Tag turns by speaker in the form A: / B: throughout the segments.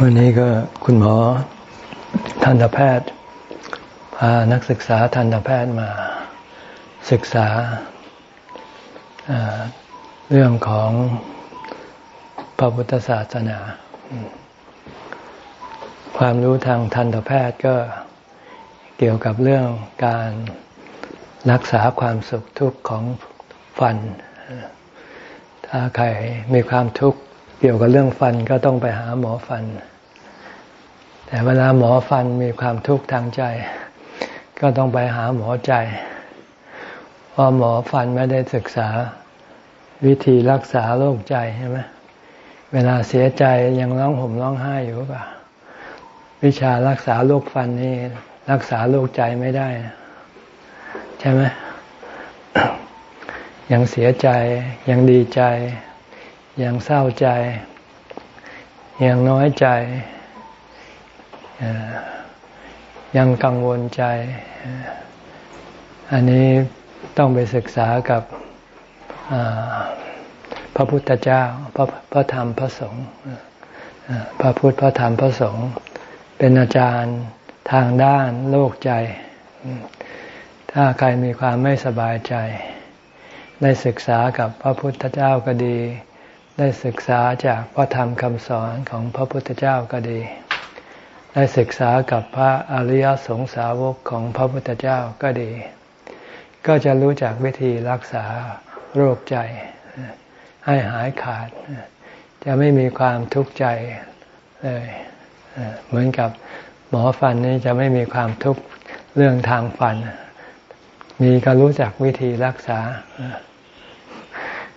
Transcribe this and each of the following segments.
A: วันนี้ก็คุณหมอทันตแพทย์ พานักศึกษาทันตแพทย์มาศึกษาเรื่องของพระพุทธศาสนา ความรู้ทางทันตแพทย์ก็เกี่ยวกับเรื่องการรักษาความสุขทุกข์ของฟัน ถ้าใครมีความทุกข์ กี่ยวกับเรื่องฟันก็ต้องไปหาหมอฟัน แต่เวลาหมอฟันมีความทุกข์ทางใจ ก็ต้องไปหาหมอใจ เพราะหมอฟันไม่ได้ศึกษาวิธีรักษาโรคใจใช่ไหมเวลาเสียใจยังร้องห่มร้องไห้อยู่ป่ะ วิชารักษาโรคฟันนี่รักษาโรคใจไม่ได้ ใช่ไหมยังเสียใจยังดีใจ ยังเศร้าใจ ยังน้อยใจ ยังกังวลใจ อันนี้ต้องไปศึกษากับพระพุทธเจ้า พระพระธรรมพระสงฆ์พระพุทธพระธรรมพระสงฆ์เป็นอาจารย์ทางด้านโลกใจ ถ้าใครมีความไม่สบายใจ ได้ศึกษากับพระพุทธเจ้าก็ดี ได้ศึกษาจากพระธรรมคำสอนของพระพุทธเจ้าก็ดี ได้ศึกษากับพระอริยสงสาวกของพระพุทธเจ้าก็ดี ก็จะรู้จักวิธีรักษาโรคใจ ให้หายขาด จะไม่มีความทุกข์ใจเลยเหมือนกับหมอฟันนี่จะไม่มีความทุกข์เรื่องทางฟัน มีก็รู้จักวิธีรักษา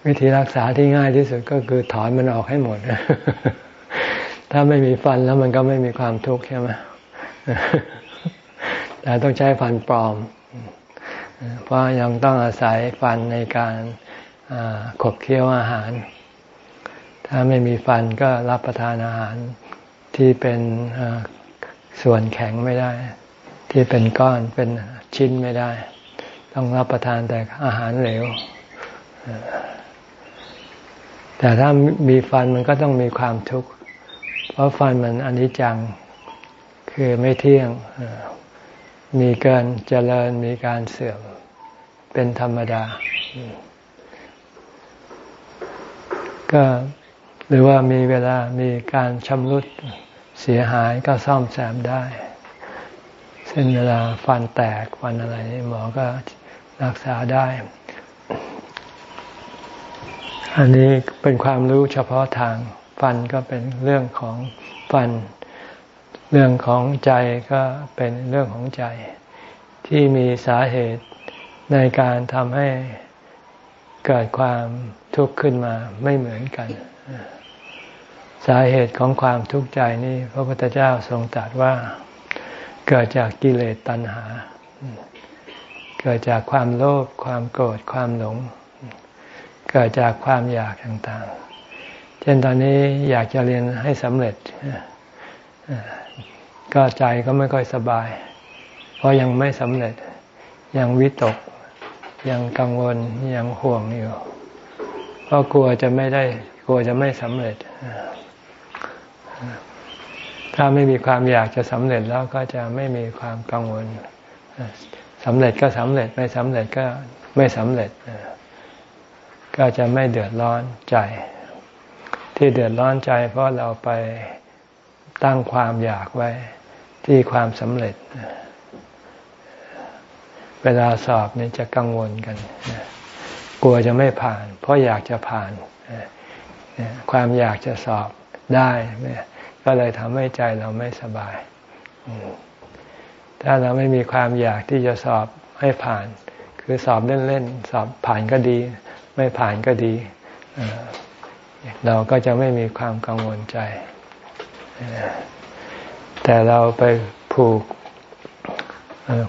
A: วิธีรักษาที่ง่ายที่สุดก็คือถอนมันออกให้หมด ถ้าไม่มีฟันแล้วมันก็ไม่มีความทุกข์ใช่ไหมแต่ต้องใช้ฟันปลอม เพราะยังต้องอาศัยฟันในการขบเคี้ยวอาหาร ถ้าไม่มีฟันก็รับประทานอาหารที่เป็นส่วนแข็งไม่ได้ ที่เป็นก้อนเป็นชิ้นไม่ได้ ต้องรับประทานแต่อาหารเหลว แต่ถ้ามีฟันมันก็ต้องมีความทุกข์ เพราะฟันมันอนิจจัง คือไม่เที่ยง มีเกินเจริญมีการเสื่อม เป็นธรรมดา ก็หรือว่ามีเวลามีการชำรุดเสียหายก็ซ่อมแซมได้ เช่นเวลาฟันแตกฟันอะไร หมอก็รักษาได้ อันนี้เป็นความรู้เฉพาะทางฟันก็เป็นเรื่องของฟัน เรื่องของใจก็เป็นเรื่องของใจ ที่มีสาเหตุในการทำให้เกิดความทุกข์ขึ้นมาไม่เหมือนกัน สาเหตุของความทุกข์ใจนี้พระพุทธเจ้าทรงตรัสว่าเกิดจากกิเลสตัณหา เกิดจากความโลภความโกรธความหลง เกิดจากความอยากต่างๆ เช่นตอนนี้อยากจะเรียนให้สำเร็จ ก็ใจก็ไม่ค่อยสบาย เพราะยังไม่สำเร็จ ยังวิตก ยังกังวล ยังห่วงอยู่ เพราะกลัวจะไม่ได้ กลัวจะไม่สำเร็จ ถ้าไม่มีความอยากจะสำเร็จแล้วก็จะไม่มีความกังวลสำเร็จก็สำเร็จ ไม่สำเร็จก็ไม่สำเร็จ ก็จะไม่เดือดร้อนใจ ที่เดือดร้อนใจ เพราะเราไปตั้งความอยากไว้ที่ความสำเร็จ เวลาสอบนี่จะกังวลกัน กลัวจะไม่ผ่าน เพราะอยากจะผ่าน ความอยากจะสอบได้ ก็เลยทำให้ใจเราไม่สบาย ถ้าเราไม่มีความอยากที่จะสอบให้ผ่าน คือสอบเล่นๆ สอบผ่านก็ดี ไม่ผ่านก็ดี เราก็จะไม่มีความกังวลใจ แต่เราไปผูก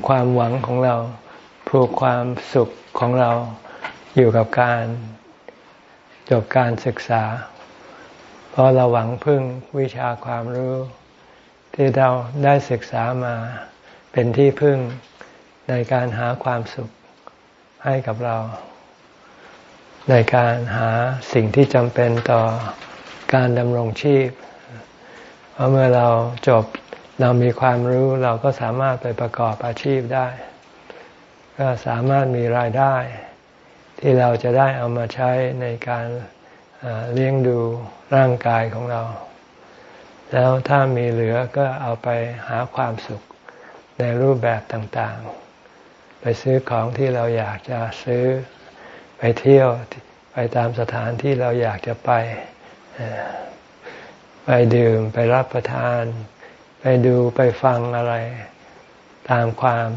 A: ความหวังของเรา ผูกความสุขของเราอยู่กับการจบการศึกษา เพราะเราหวังพึ่งวิชาความรู้ ที่เราได้ศึกษามาเป็นที่พึ่งในการหาความสุขให้กับเรา ในการหาสิ่งที่จำเป็นต่อการดำรงชีพ เพราะเมื่อเราจบเรามีความรู้เราก็สามารถไปประกอบอาชีพได้ ก็สามารถมีรายได้ ที่เราจะได้เอามาใช้ในการเลี้ยงดูร่างกายของเรา แล้วถ้ามีเหลือก็เอาไปหาความสุขในรูปแบบต่างๆ ไปซื้อของที่เราอยากจะซื้อ ไปเที่ยวไปตามสถานที่เราอยากจะไป ไปดื่มไปรับประทาน ไปดูไปฟังอะไรตามความ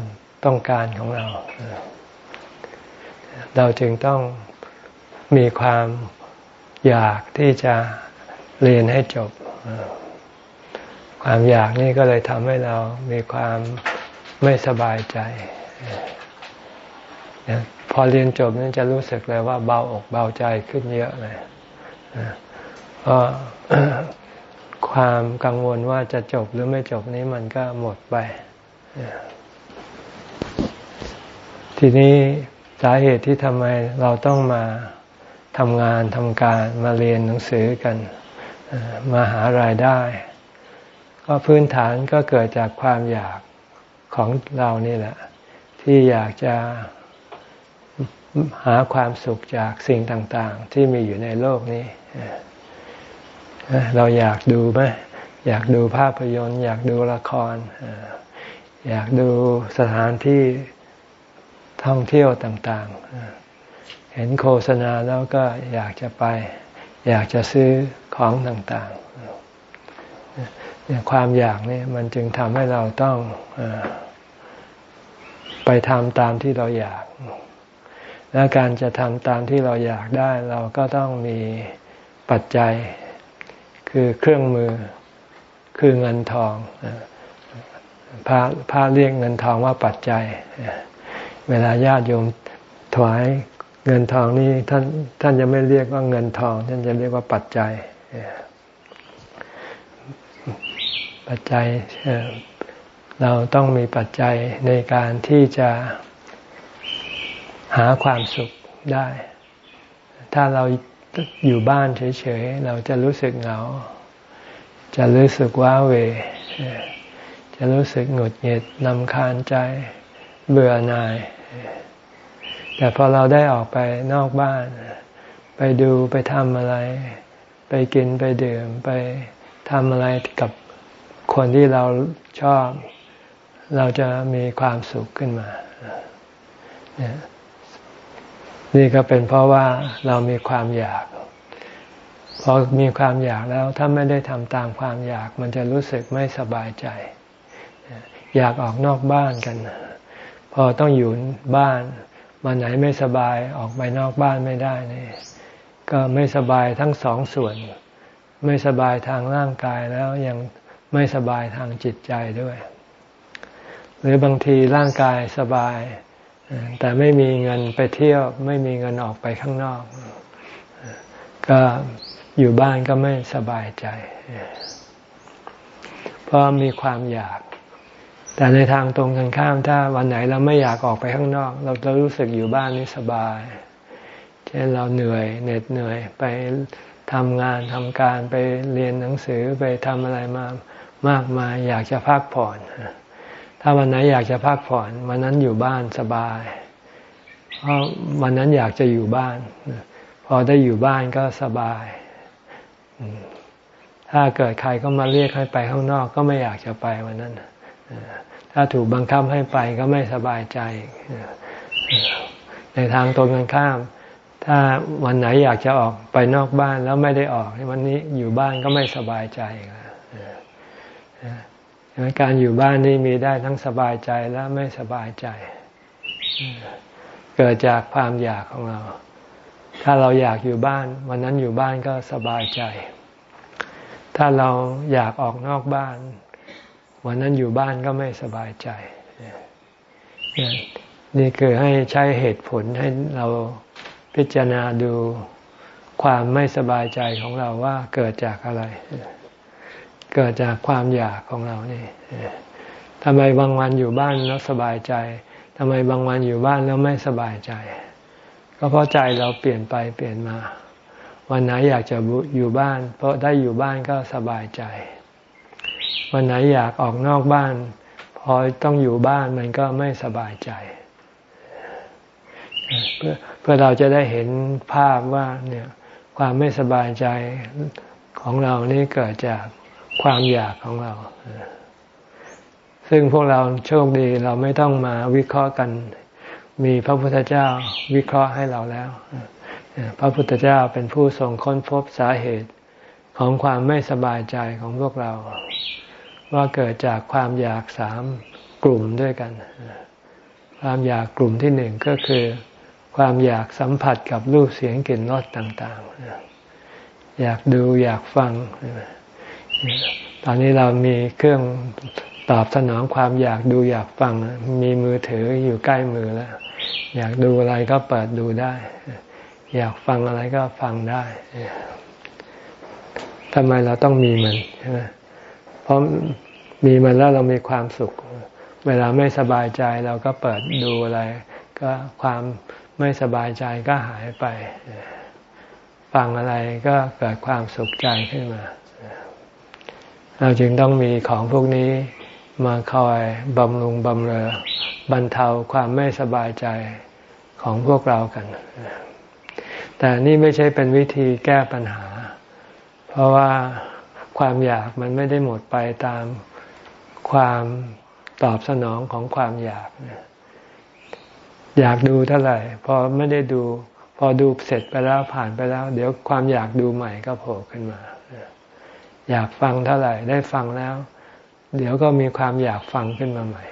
A: ต้องการของเรา เราจึงต้องมีความอยากที่จะเรียนให้จบ ความอยากนี่ก็เลยทำให้เรามีความไม่สบายใจ พอเรียนจบนี่จะรู้สึกเลยว่าเบาอกเบาใจขึ้นเยอะเลยเพราะความกังวลว่าจะจบหรือไม่จบนี้มันก็หมดไป ทีนี้สาเหตุที่ทำไมเราต้องมาทำงานทำการมาเรียนหนังสือกันมาหารายได้ ก็พื้นฐานก็เกิดจากความอยากของเรานี่แหละ ที่อยากจะ หาความสุขจากสิ่งต่างๆ ที่มีอยู่ในโลกนี้ เราอยากดูไหมอยากดูภาพยนตร์ อยากดูละคร อยากดูสถานที่ท่องเที่ยวต่างๆ เห็นโฆษณาแล้วก็อยากจะไป อยากจะซื้อของต่างๆ ความอยากนี่มันจึงทำให้เราต้องไปทำตามที่เราอยาก และการจะทำตามที่เราอยากได้ เราก็ต้องมีปัจจัย คือเครื่องมือคือเงินทองพระพระเรียกเงินทองว่าปัจจัย เวลาญาติโยมถวายเงินทองนี่ท่านท่านจะไม่เรียกว่าเงินทอง ท่านจะเรียกว่าปัจจัย ปัจจัยเราต้องมีปัจจัยในการที่จะ หาความสุขได้ ถ้าเราอยู่บ้านเฉยๆ เราจะรู้สึกเหงา จะรู้สึกว้าเว จะรู้สึกหงุดหงิดนำคาญใจเบื่อหน่าย แต่พอเราได้ออกไปนอกบ้าน ไปดูไปทำอะไร ไปกินไปดื่ม ไปทำอะไรกับคนที่เราชอบ เราจะมีความสุขขึ้นมา นี่ก็เป็นเพราะว่าเรามีความอยาก พอมีความอยากแล้วถ้าไม่ได้ทำตามความอยาก มันจะรู้สึกไม่สบายใจ อยากออกนอกบ้านกัน พอต้องอยู่บ้านมาไหนไม่สบายออกไปนอกบ้านไม่ได้นี่ก็ไม่สบายทั้งสองส่วน ไม่สบายทางร่างกายแล้วยังไม่สบายทางจิตใจด้วย หรือบางทีร่างกายสบาย แต่ไม่มีเงินไปเที่ยว ไม่มีเงินออกไปข้างนอก ก็อยู่บ้านก็ไม่สบายใจ เพราะมีความอยาก แต่ในทางตรงกันข้ามถ้าวันไหนเราไม่อยากออกไปข้างนอก เราจะรู้สึกอยู่บ้านนี้สบาย เช่นเราเหนื่อยเหน็ดเหนื่อยไปทำงานทำการไปเรียนหนังสือไปทำอะไรมามากมายอยากจะพักผ่อน ถ้าวันไหนอยากจะพักผ่อน วันนั้นอยู่บ้านสบาย เพราะวันนั้นอยากจะอยู่บ้าน พอได้อยู่บ้านก็สบาย ถ้าเกิดใครก็มาเรียกให้ไปข้างนอกก็ไม่อยากจะไปวันนั้น ถ้าถูกบังคับให้ไปก็ไม่สบายใจ ในทางตรงกันข้าม ถ้าวันไหนอยากจะออกไปนอกบ้านแล้วไม่ได้ออก วันนี้อยู่บ้านก็ไม่สบายใจ การอยู่บ้านนี่มีได้ทั้งสบายใจและไม่สบายใจ เกิดจากความอยากของเรา ถ้าเราอยากอยู่บ้าน วันนั้นอยู่บ้านก็สบายใจ ถ้าเราอยากออกนอกบ้าน วันนั้นอยู่บ้านก็ไม่สบายใจ นี่คือให้ใช้เหตุผลให้เราพิจารณาดูความไม่สบายใจของเราว่าเกิดจากอะไร เกิดจากความอยากของเรานี่ทำไมบางวันอยู่บ้านแล้วสบายใจทำไมบางวันอยู่บ้านแล้วไม่สบายใจ ก็เพราะใจเราเปลี่ยนไปเปลี่ยนมา วันไหนอยากจะอยู่บ้าน เพราะได้อยู่บ้านก็สบายใจ วันไหนอยากออกนอกบ้าน พอต้องอยู่บ้านมันก็ไม่สบายใจ เพื่อเพื่อเราจะได้เห็นภาพว่าเนี่ยความไม่สบายใจของเรานี่เกิดจาก ความอยากของเรา ซึ่งพวกเราโชคดีเราไม่ต้องมาวิเคราะห์กัน มีพระพุทธเจ้าวิเคราะห์ให้เราแล้ว พระพุทธเจ้าเป็นผู้ทรงค้นพบสาเหตุของความไม่สบายใจของพวกเรา ว่าเกิดจากความอยากสามกลุ่มด้วยกัน ความอยากกลุ่มที่หนึ่งก็คือ ความอยากสัมผัสกับรูปเสียงกลิ่นรสต่าง ๆ อยากดูอยากฟัง ตอนนี้เรามีเครื่องตอบสนองความอยากดูอยากฟัง มีมือถืออยู่ใกล้มือแล้ว อยากดูอะไรก็เปิดดูได้ อยากฟังอะไรก็ฟังได้ทำไมเราต้องมีมันใช่ไหมเพราะมีมันแล้วเรามีความสุข เวลาไม่สบายใจเราก็เปิดดูอะไร ก็ความไม่สบายใจก็หายไป ฟังอะไรก็เกิดความสุขใจขึ้นมา เราจึงต้องมีของพวกนี้มาคอยบำรุงบำเรอบรรเทาความไม่สบายใจของพวกเรากัน แต่นี่ไม่ใช่เป็นวิธีแก้ปัญหา เพราะว่าความอยากมันไม่ได้หมดไปตามความตอบสนองของความอยาก อยากดูเท่าไหร่ พอไม่ได้ดู พอดูเสร็จไปแล้วผ่านไปแล้ว เดี๋ยวความอยากดูใหม่ก็โผล่ขึ้นมา อยากฟังเท่าไหร่ได้ฟังแล้ว เดี๋ยวก็มีความอยากฟังขึ้นมาใหม่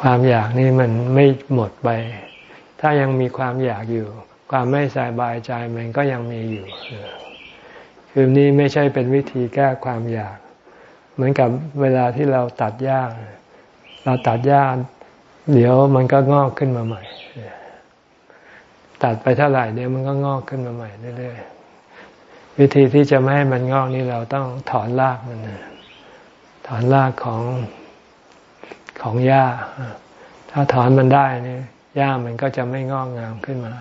A: ความอยากนี่มันไม่หมดไป ถ้ายังมีความอยากอยู่ ความไม่สบายใจมันก็ยังมีอยู่คือนี่ไม่ใช่เป็นวิธีแก้ความอยาก เหมือนกับเวลาที่เราตัดหญ้าเราตัดหญ้าเดี๋ยวมันก็งอกขึ้นมาใหม่ ตัดไปเท่าไหร่เดี๋ยวมันก็งอกขึ้นมาใหม่เรื่อยๆ วิธีที่จะไม่ให้มันงอกนี่เราต้องถอนรากมันถอนรากของของหญ้า ถ้าถอนมันได้เนี่หญ้ามันก็จะไม่งอกงามขึ้นมา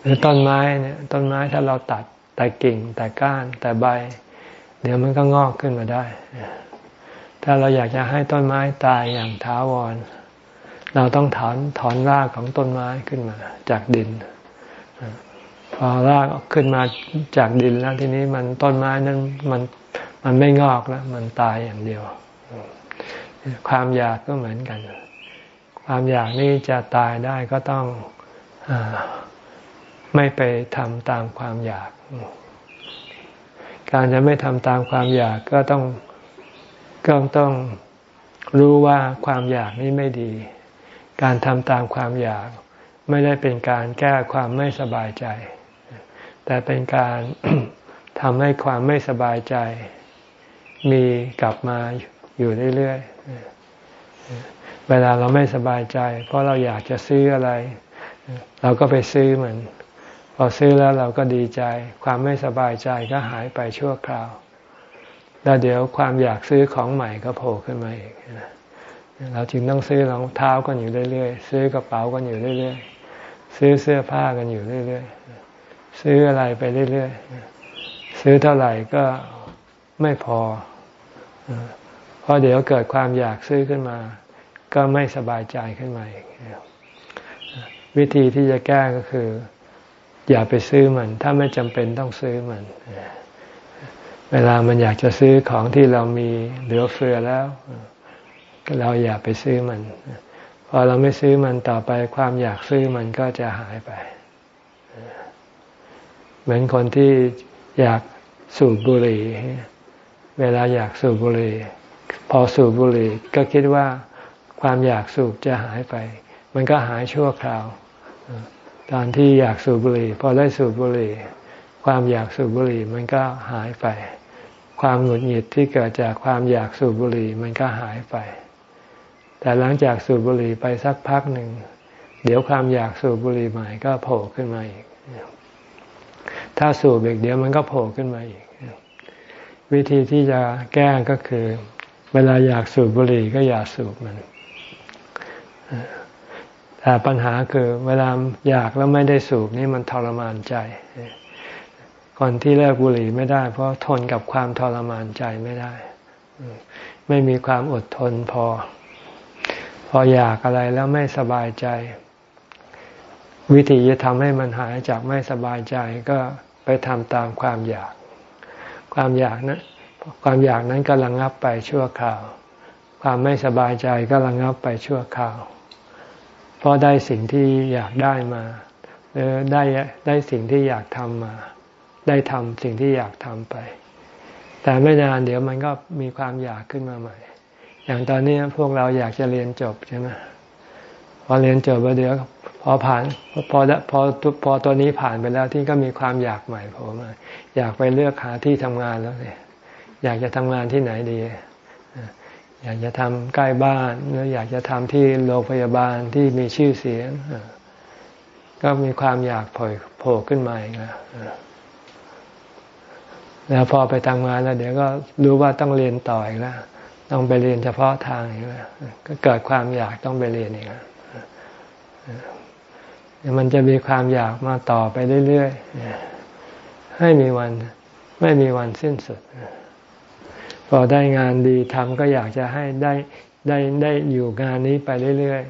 A: หรือต้นไม้เนี่ยต้นไม้ถ้าเราตัดแต่กิ่งแต่ก้านแต่ใบ เดี๋ยวมันก็งอกขึ้นมาได้ ถ้าเราอยากจะให้ต้นไม้ตายอย่างท้าวร เราต้องถอนถอนรากของต้นไม้ขึ้นมา จากดิน พอรากขึ้นมาจากดินแล้วทีนี้มันต้นไม้นั้นมันมันไม่งอกแล้ว มันตายอย่างเดียว ความอยากก็เหมือนกัน ความอยากนี่จะตายได้ก็ต้องอไม่ไปทำตามความอยาก การจะไม่ทำตามความอยากก็ต้องก็ต้องรู้ว่าความอยากนี้ไม่ดี การทำตามความอยากไม่ได้เป็นการแก้ความไม่สบายใจ แต่เป็นการทำให้ความไม่สบายใจ มีกลับมาอยู่เรื่อยๆ เวลาเราไม่สบายใจ เพราะเราอยากจะซื้ออะไร เราก็ไปซื้อมัน พอซื้อแล้วเราก็ดีใจ ความไม่สบายใจก็หายไปชั่วคราว แล้วเดี๋ยวความอยากซื้อของใหม่ก็โผล่ขึ้นมาอีกเราจึงต้องซื้อรองเท้ากันอยู่เรื่อยๆ ซื้อกระเป๋ากันอยู่เรื่อยๆ ซื้อเสื้อผ้ากันอยู่เรื่อยๆ ซื้ออะไรไปเรื่อยๆ ซื้อเท่าไหร่ก็ไม่พอ เพราะเดี๋ยวเกิดความอยากซื้อขึ้นมา ก็ไม่สบายใจขึ้นมาอีกวิธีที่จะแก้ก็คือ อย่าไปซื้อมัน ถ้าไม่จำเป็นต้องซื้อมัน เวลามันอยากจะซื้อของที่เรามีเหลือเฟือแล้ว เราอย่าไปซื้อมัน พอเราไม่ซื้อมันต่อไปความอยากซื้อมันก็จะหายไป เหมือนคนที่อยากสูบบุหรี่ เวลาอยากสูบบุหรี่ พอสูบบุหรี่ก็คิดว่าความอยากสูบจะหายไป มันก็หายชั่วคราว ตอนที่อยากสูบบุหรี่ พอได้สูบบุหรี่ ความอยากสูบบุหรี่มันก็หายไป ความหงุดหงิดที่เกิดจากความอยากสูบบุหรี่มันก็หายไป แต่หลังจากสูบบุหรี่ไปสักพักหนึ่ง เดี๋ยวความอยากสูบบุหรี่ใหม่ก็โผล่ขึ้นมาอีก ถ้าสูบอีกเดี๋ยวมันก็โผล่ขึ้นมาอีก วิธีที่จะแก้ก็คือ เวลาอยากสูบบุหรี่ก็อย่าสูบมันแต่ปัญหาคือเวลาอยากแล้วไม่ได้สูบนี่มันทรมานใจคนที่เลิกบุหรี่ไม่ได้ เพราะทนกับความทรมานใจไม่ได้ ไม่มีความอดทนพอ พออยากอะไรแล้วไม่สบายใจ วิธีจะทำให้มันหายจากไม่สบายใจก็ ไปทำตามความอยาก ความอยากนะั้นความอยากนั้นก็ระงงับไปชั่วคราว ความไม่สบายใจก็ระงงับไปชั่วคราวเพราะได้สิ่งที่อยากได้มา หรือได้ได้สิ่งที่อยากทำมา ได้ทำสิ่งที่อยากทำไป แต่ไม่นานเดี๋ยวมันก็มีความอยากขึ้นมาใหม่ อย่างตอนนี้พวกเราอยากจะเรียนจบใช่ไหม พอเรียนจบแล้วเดี๋ยวพอผ่านพอพอพอตัวนี้ผ่านไปแล้วที่ก็มีความอยากใหม่โผล่มาอยากไปเลือกหาที่ทำงานแล้วเนี่ยอยากจะทำงานที่ไหนดี อยากจะทำใกล้บ้านหรืออยากจะทำที่โรงพยาบาลที่มีชื่อเสียงก็มีความอยากโผล่ขึ้นมาอีกแล้วแล้วพอไปทำงานแล้วเดี๋ยวก็รู้ว่าต้องเรียนต่ออีกแล้วต้องไปเรียนเฉพาะทางอีกแล้วก็เกิดความอยากต้องไปเรียนอีกแล้ว มันจะมีความอยากมาต่อไปเรื่อยๆให้มีวันไม่มีวันสิ้นสุด พอได้งานดีทำก็อยากจะให้ได้ได้ได้อยู่งานนี้ไปเรื่อย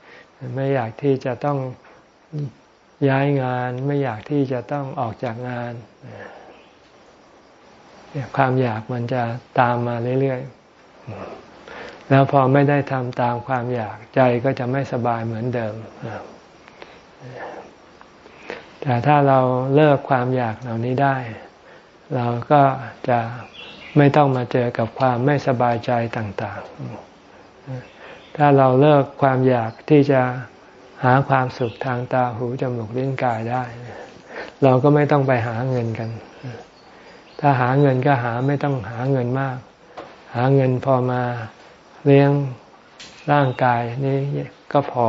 A: ๆไม่อยากที่จะต้องย้ายงานไม่อยากที่จะต้องออกจากงานความอยากมันจะตามมาเรื่อยๆ แล้วพอไม่ได้ทำตามความอยากใจก็จะไม่สบายเหมือนเดิม แต่ถ้าเราเลิกความอยากเหล่านี้ได้ เราก็จะไม่ต้องมาเจอกับความไม่สบายใจต่างๆ ถ้าเราเลิกความอยากที่จะหาความสุขทางตาหูจมูกลิ้นกายได้ เราก็ไม่ต้องไปหาเงินกัน ถ้าหาเงินก็หาไม่ต้องหาเงินมาก หาเงินพอมา เลี้ยงร่างกายนี้ก็พอ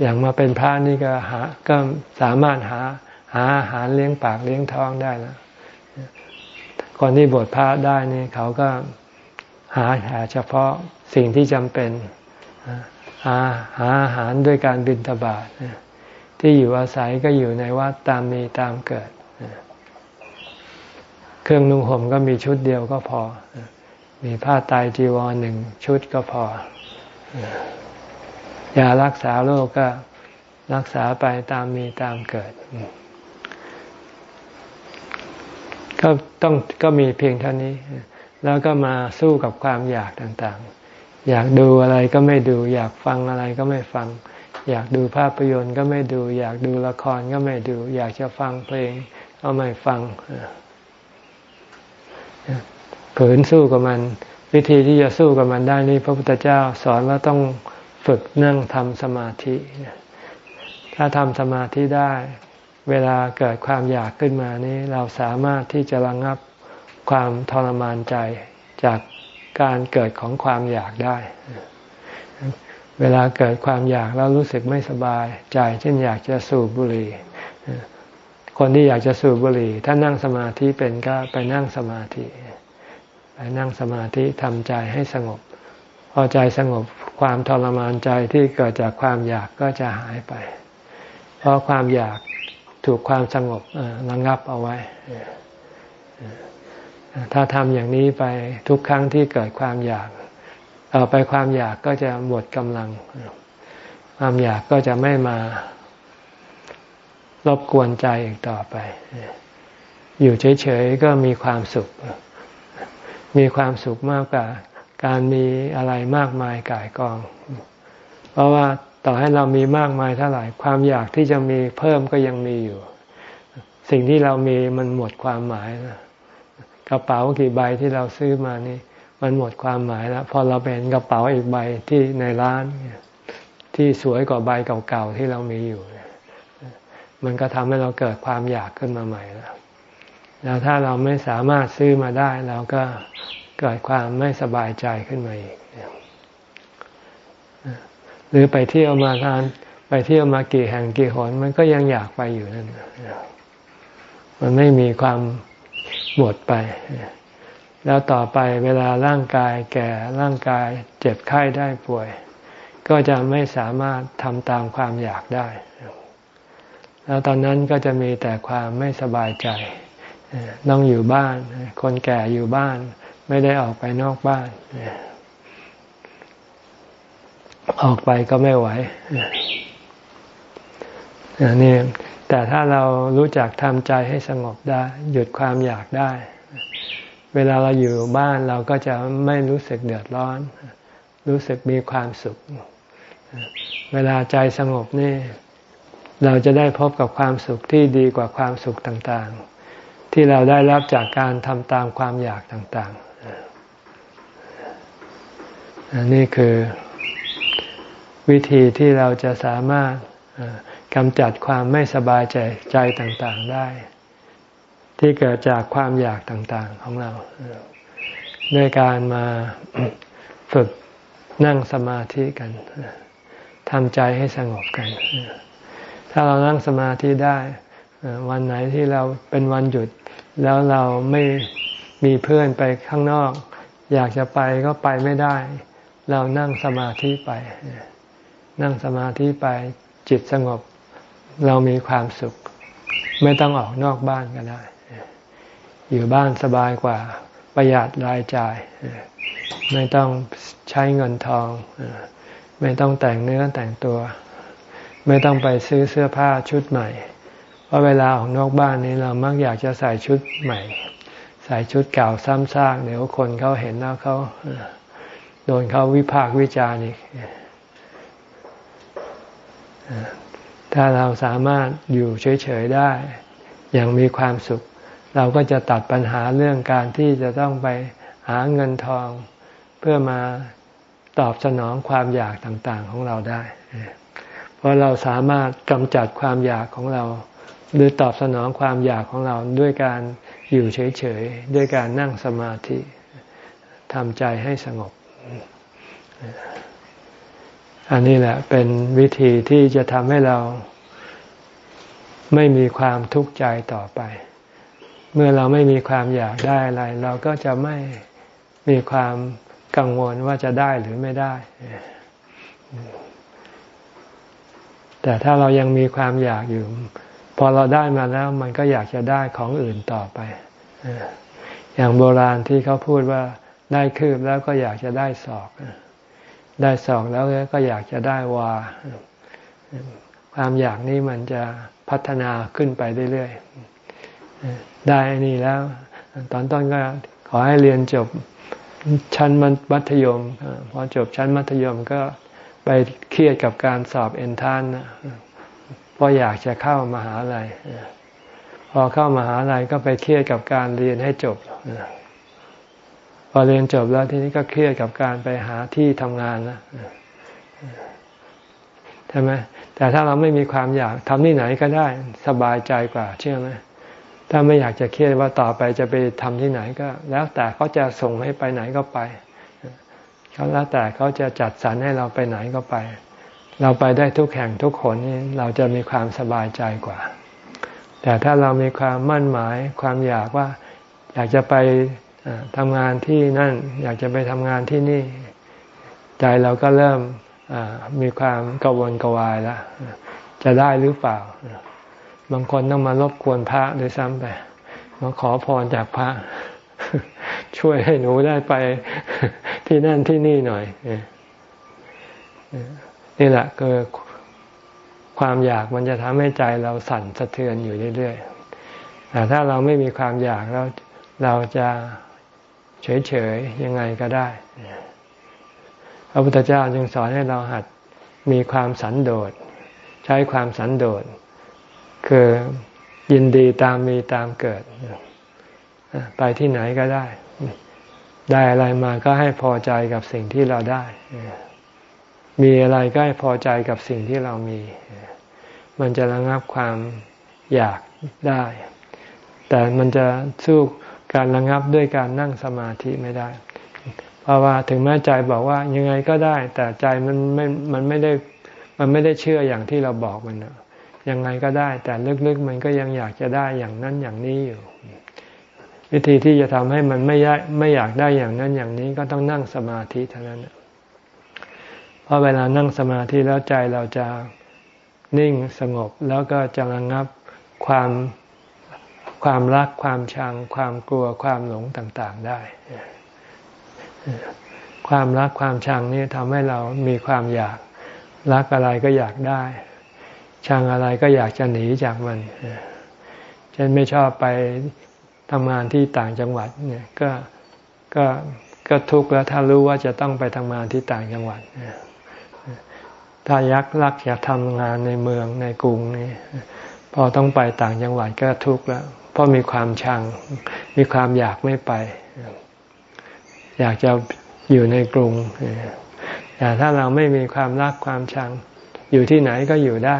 A: อย่างมาเป็นพระนี่ก็หา ก็สามารถหาหาอาหารเลี้ยงปากเลี้ยงท้องได้แล้วคนที่บวชพระได้นี่เขาก็หาหาเฉพาะสิ่งที่จำเป็นหาหาอาหารด้วยการบินทบาทที่อยู่อาศัยก็อยู่ในวัดตามมีตามเกิด เครื่องนุ่งห่มก็มีชุดเดียวก็พอ มีผ้าไตาจีวรหนึ่งชุดก็พอยารักษาโรคก็รักษาไปตามมีตามเกิด ก็ต้องก็มีเพียงเท่านี้ แล้วก็มาสู้กับความอยากต่างๆ อยากดูอะไรก็ไม่ดู อยากฟังอะไรก็ไม่ฟัง อยากดูภาพยนตร์ก็ไม่ดู อยากดูละครก็ไม่ดู อยากจะฟังเพลงก็ไม่ฟัง ขืนสู้กับมัน วิธีที่จะสู้กับมันได้นี่พระพุทธเจ้าสอนว่าต้องฝึกนั่งทำสมาธิ ถ้าทำสมาธิได้ เวลาเกิดความอยากขึ้นมานี้ เราสามารถที่จะระงงับความทรมานใจจากการเกิดของความอยากได้ เวลาเกิดความอยากแล้วรู้สึกไม่สบายใจเช่นอยากจะสูบบุหรี่คนที่อยากจะสูบบุหรี่ ถ้านั่งสมาธิเป็นก็ไปนั่งสมาธิ นั่งสมาธิทำใจให้สงบ พอใจสงบความทรมานใจที่เกิดจากความอยากก็จะหายไป เพราะความอยากถูกความสงบระงับเอาไว้ ถ้าทำอย่างนี้ไปทุกครั้งที่เกิดความอยากเอไปความอยากก็จะหมดกำลัง ความอยากก็จะไม่มารบกวนใจอีกต่อไป อยู่เฉยๆก็มีความสุข มีความสุขมากกว่าการมีอะไรมากมายกายกอง เพราะว่าต่อให้เรามีมากมายเท่าไหร่ ความอยากที่จะมีเพิ่มก็ยังมีอยู่ สิ่งที่เรามีมันหมดความหมายนะกระเป๋ากี่ใบที่เราซื้อมานี่มันหมดความหมายแล้วพอเราเป็นกระเป๋าอีกใบที่ในร้านที่สวยกว่าใบเก่าๆที่เรามีอยู่ มันก็ทำให้เราเกิดความอยากขึ้นมาใหม่แล้ว แล้วถ้าเราไม่สามารถซื้อมาได้ เราก็เกิดความไม่สบายใจขึ้นมาอีก หรือไปเที่ยวมาทานไปเที่ยวมากี่แห่งกี่หนมันก็ยังอยากไปอยู่นั่นมันไม่มีความหมดไป แล้วต่อไปเวลาร่างกายแก่ร่างกายเจ็บไข้ได้ป่วย ก็จะไม่สามารถทำตามความอยากได้ แล้วตอนนั้นก็จะมีแต่ความไม่สบายใจ ต้องอยู่บ้าน คนแก่อยู่บ้าน ไม่ได้ออกไปนอกบ้าน ออกไปก็ไม่ไหวนี่แต่ถ้าเรารู้จักทำใจให้สงบได้ หยุดความอยากได้ เวลาเราอยู่บ้านเราก็จะไม่รู้สึกเดือดร้อน รู้สึกมีความสุข เวลาใจสงบนี่ เราจะได้พบกับความสุขที่ดีกว่าความสุขต่างๆ ที่เราได้รับจากการทำตามความอยากต่างๆนี่คือวิธีที่เราจะสามารถกำจัดความไม่สบายใจใจต่างๆได้ ที่เกิดจากความอยากต่างๆของเราด้วยการมาฝึกนั่งสมาธิกันทำใจให้สงบกัน ถ้าเรานั่งสมาธิได้ วันไหนที่เราเป็นวันหยุด แล้วเราไม่มีเพื่อนไปข้างนอก อยากจะไปก็ไปไม่ได้ เรานั่งสมาธิไป นั่งสมาธิไปจิตสงบ เรามีความสุข ไม่ต้องออกนอกบ้านก็ได้ อยู่บ้านสบายกว่าประหยัดรายจ่าย ไม่ต้องใช้เงินทอง ไม่ต้องแต่งเนื้อแต่งตัว ไม่ต้องไปซื้อเสื้อผ้าชุดใหม่ เพราะเวลาออกนอกบ้านนี้เรามักอยากจะใส่ชุดใหม่ ใส่ชุดเก่าซ้ำซากเดี๋ยวคนเขาเห็นแล้วเขาโดนเขาวิพากษ์วิจารณ์อีกถ้าเราสามารถอยู่เฉยๆได้ อย่างมีความสุข เราก็จะตัดปัญหาเรื่องการที่จะต้องไปหาเงินทอง เพื่อมาตอบสนองความอยากต่างๆของเราได้ เพราะเราสามารถกำจัดความอยากของเรา หรือตอบสนองความอยากของเราด้วยการอยู่เฉยๆ ด้วยการนั่งสมาธิทำใจให้สงบ อันนี้แหละเป็นวิธีที่จะทำให้เราไม่มีความทุกข์ใจต่อไป เมื่อเราไม่มีความอยากได้อะไร เราก็จะไม่มีความกังวลว่าจะได้หรือไม่ได้ แต่ถ้าเรายังมีความอยากอยู่ พอเราได้มาแล้วมันก็อยากจะได้ของอื่นต่อไป อย่างโบราณที่เขาพูดว่าได้คืบแล้วก็อยากจะได้ศอก ได้สองแล้วก็อยากจะได้วา ความอยากนี้มันจะพัฒนาขึ้นไปเรื่อยๆ ได้นี่แล้ว ตอนต้นก็ขอให้เรียนจบชั้นมัธยม พอจบชั้นมัธยมก็ไปเครียดกับการสอบเอนทานนะ เพราะอยากจะเข้ามาหาลัยพอเข้ามาหาลัยก็ไปเครียดกับการเรียนให้จบพอเรียนจบแล้วทีนี้ก็เครียดกับการไปหาที่ทำงานนะใช่ไหมแต่ถ้าเราไม่มีความอยากทำที่ไหนก็ได้ สบายใจกว่า เชื่อไหมถ้าไม่อยากจะเครียดว่าต่อไปจะไปทำที่ไหนก็ แล้วแต่เขาจะส่งให้ไปไหนก็ไปเขาแล้วแต่เขาจะจัดสรรให้เราไปไหนก็ไป เราไปได้ทุกแห่งทุกคนนี่เราจะมีความสบายใจกว่า แต่ถ้าเรามีความมั่นหมายความอยากว่า อยากจะไปทำงานที่นั่น อยากจะไปทำงานที่นี่ ใจเราก็เริ่มมีความกังวนกวายแล้วจะได้หรือเปล่า บางคนต้องมารบกวนพระด้วยซ้ำไปมาขอพรจากพระ ช่วยให้หนูได้ไปที่นั่นที่นี่หน่อย นี่แหละคือความอยากมันจะทำให้ใจเราสั่นสะเทือนอยู่เรื่อยๆแต่ถ้าเราไม่มีความอยากแล้วเราจะเฉยๆยังไงก็ได้ พระพุทธเจ้าจึงสอนให้เราหัดมีความสันโดษ ใช้ความสันโดษ คือยินดีตามมีตามเกิด ไปที่ไหนก็ได้ ได้อะไรมาก็ให้พอใจกับสิ่งที่เราได้ มีอะไรก็ให้พอใจกับสิ่งที่เรามี มันจะระงับความอยากได้ แต่มันจะสู้การระงับด้วยการนั่งสมาธิไม่ได้ เพราะว่าถึงแม้ใจบอกว่ายังไงก็ได้ แต่ใจมันไม่ มันไม่ได้ มันไม่ได้เชื่ออย่างที่เราบอกมันนะยังไงก็ได้ แต่ลึกๆมันก็ยังอยากจะได้อย่างนั้นอย่างนี้อยู่ วิธีที่จะทำให้มันไม่ไม่อยากได้อย่างนั้นอย่างนี้ก็ต้องนั่งสมาธิเท่านั้น เพราะเวลานั่งสมาธิแล้วใจเราจะนิ่งสงบแล้วก็จะระงับความความรักความชัง ความกลัวความหลงต่างๆได้ ความรักความชังนี่ทำให้เรามีความอยาก รักอะไรก็อยากได้ ชังอะไรก็อยากจะหนีจากมันเช่นไม่ชอบไปทำงานที่ต่างจังหวัดเนี่ยก็ก็ก็ทุกข์แล้วถ้ารู้ว่าจะต้องไปทำงานที่ต่างจังหวัด ถ้ายักษ์รักอยากทำงานในเมืองในกรุงนี่พอต้องไปต่างจังหวัดก็ทุกข์แล้วเพราะมีความชัง มีความอยากไม่ไป อยากจะอยู่ในกรุงแต่ถ้าเราไม่มีความรักความชัง อยู่ที่ไหนก็อยู่ได้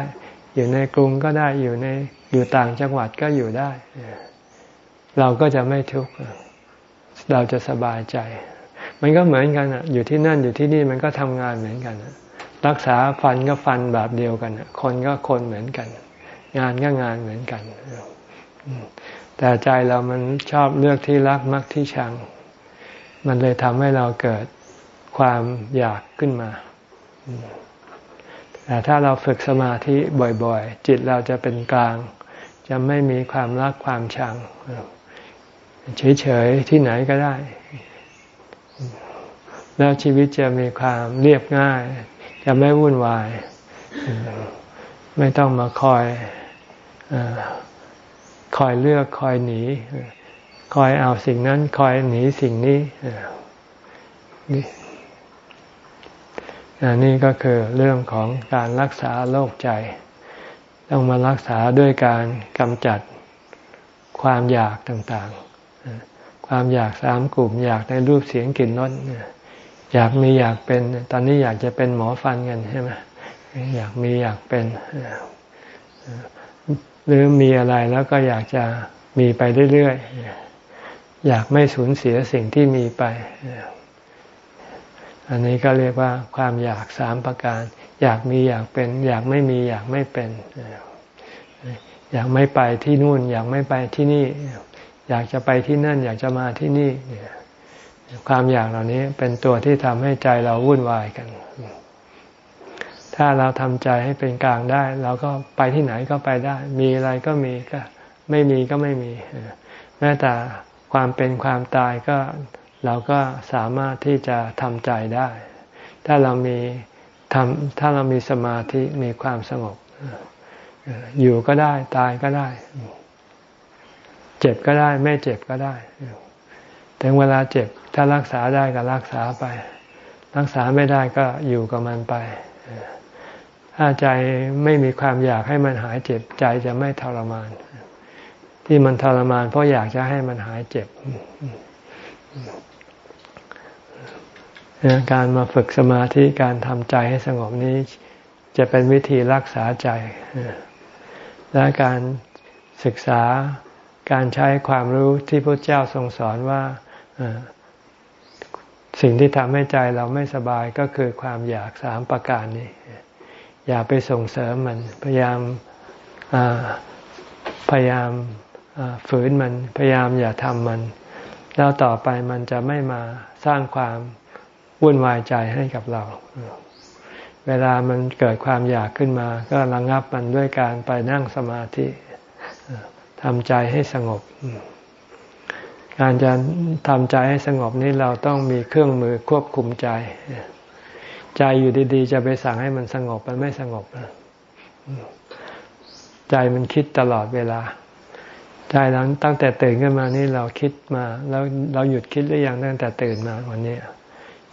A: อยู่ในกรุงก็ได้อยู่ในอยู่ต่างจังหวัดก็อยู่ได้ เราก็จะไม่ทุกข์เราจะสบายใจ มันก็เหมือนกันอะอยู่ที่นั่นอยู่ที่นี่มันก็ทำงานเหมือนกัน รักษาฟันก็ฟันแบบเดียวกัน คนก็คนเหมือนกัน งานก็งานเหมือนกัน แต่ใจเรามันชอบเลือกที่รักมักที่ชัง มันเลยทำให้เราเกิดความอยากขึ้นมา แต่ถ้าเราฝึกสมาธิบ่อยๆ จิตเราจะเป็นกลาง จะไม่มีความรักความชัง เฉยๆ ที่ไหนก็ได้ แล้วชีวิตจะมีความเรียบง่าย จะไม่วุ่นวาย ไม่ต้องมาคอยคอยเลือกคอยหนี คอยเอาสิ่งนั้น คอยหนีสิ่งนี้นี่นี่ก็คือเรื่องของการรักษาโรคใจ ต้องมารักษาด้วยการกำจัดความอยากต่างๆ ความอยากสามกลุ่มอยากในรูปเสียงกลิ่นรส อยากมีอยากเป็น ตอนนี้อยากจะเป็นหมอฟันกันใช่ไหมอยากมีอยากเป็น หรือมีอะไรแล้วก็อยากจะมีไปเรื่อยๆ อยากไม่สูญเสียสิ่งที่มีไป อันนี้ก็เรียกว่าความอยากสามประการ อยากมีอยากเป็น อยากไม่มีอยากไม่เป็น อยากไม่ไปที่นู่น อยากไม่ไปที่นี่ อยากจะไปที่นั่น อยากจะมาที่นี่ ความอยากเหล่านี้เป็นตัวที่ทำให้ใจเราวุ่นวายกัน ถ้าเราทำใจให้เป็นกลางได้ เราก็ไปที่ไหนก็ไปได้ มีอะไรก็มีก็ไม่มีก็ไม่มี แม้แต่ความเป็นความตายก็เราก็สามารถที่จะทำใจได้ ถ้าเรามีทำถ้าเรามีสมาธิมีความสงบ อยู่ก็ได้ ตายก็ได้ เจ็บก็ได้ ไม่เจ็บก็ได้ ถึงเวลาเจ็บถ้ารักษาได้ก็รักษาไป รักษาไม่ได้ก็อยู่กับมันไป ถ้าใจไม่มีความอยากให้มันหายเจ็บใจจะไม่ทรมาน ที่มันทรมาน เพราะอยากจะให้มันหายเจ็บการมาฝึกสมาธิการทำใจให้สงบนี้ จะเป็นวิธีรักษาใจ และการศึกษาการใช้ความรู้ที่พระเจ้าทรงสอนว่า สิ่งที่ทำให้ใจเราไม่สบายก็คือความอยากสามประการนี้ อย่าไปส่งเสริมมัน พยายามพยายามฝืนมัน พยายามอย่าทำมัน แล้วต่อไปมันจะไม่มาสร้างความวุ่นวายใจให้กับเรา เวลามันเกิดความอยากขึ้นมา ก็ระงงับมันด้วยการไปนั่งสมาธิทำใจให้สงบ การจะทำใจให้สงบนี้เราต้องมีเครื่องมือควบคุมใจ ใจอยู่ดีๆ จะไปสั่งให้มันสงบมันไม่สงบใจมันคิดตลอดเวลา ใจเราตั้งแต่ตื่นขึ้นมานี่เราคิดมา แล้วเราหยุดคิดหรือยังตั้งแต่ตื่นมาวันนี้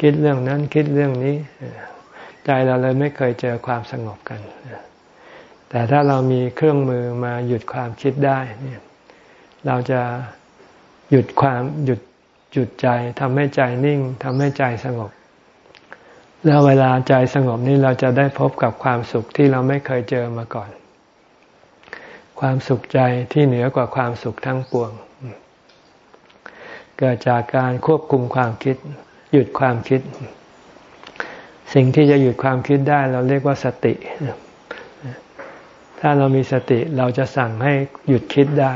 A: คิดเรื่องนั้นคิดเรื่องนี้ใจเราเลยไม่เคยเจอความสงบกันแต่ถ้าเรามีเครื่องมือมาหยุดความคิดได้เนี่ยเราจะ หยุดความหยุดหยุดใจทำให้ใจนิ่งทำให้ใจสงบ แล้วเวลาใจสงบนี่เราจะได้พบกับความสุขที่เราไม่เคยเจอมาก่อน ความสุขใจที่เหนือกว่าความสุขทั้งปวง เกิดจากการควบคุมความคิด หยุดความคิด สิ่งที่จะหยุดความคิดได้เราเรียกว่าสติ ถ้าเรามีสติเราจะสั่งให้หยุดคิดได้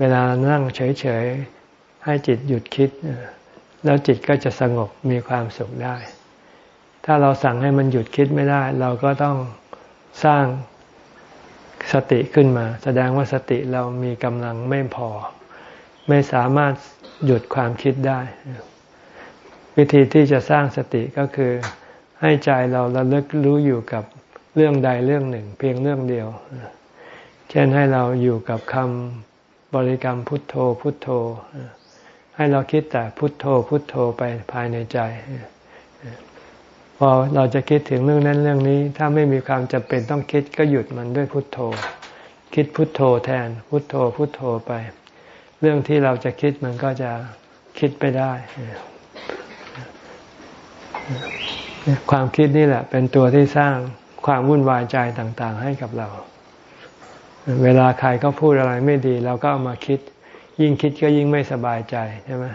A: เวลานั่งเฉยๆ ให้จิตหยุดคิด แล้วจิตก็จะสงบมีความสุขได้ ถ้าเราสั่งให้มันหยุดคิดไม่ได้ เราก็ต้องสร้างสติขึ้นมา แสดงว่าสติเรามีกำลังไม่พอ ไม่สามารถหยุดความคิดได้ วิธีที่จะสร้างสติก็คือให้ใจเราระลึกรู้อยู่กับเรื่องใดเรื่องหนึ่ง เพียงเรื่องเดียว เช่นให้เราอยู่กับคำ บริกรรมพุทโธพุทโธ ให้เราคิดแต่พุทโธพุทโธไปภายในใจ พอเราจะคิดถึงเรื่องนั้นเรื่องนี้ ถ้าไม่มีความจำเป็นต้องคิดก็หยุดมันด้วยพุทโธ คิดพุทโธแทน พุทโธพุทโธไป เรื่องที่เราจะคิดมันก็จะคิดไปได้ความคิดนี่แหละ เป็นตัวที่สร้างความวุ่นวายใจต่าง ๆ ให้กับเรา เวลาใครเขาพูดอะไรไม่ดี เราก็เอามาคิด ยิ่งคิดก็ยิ่งไม่สบายใจใช่ไหม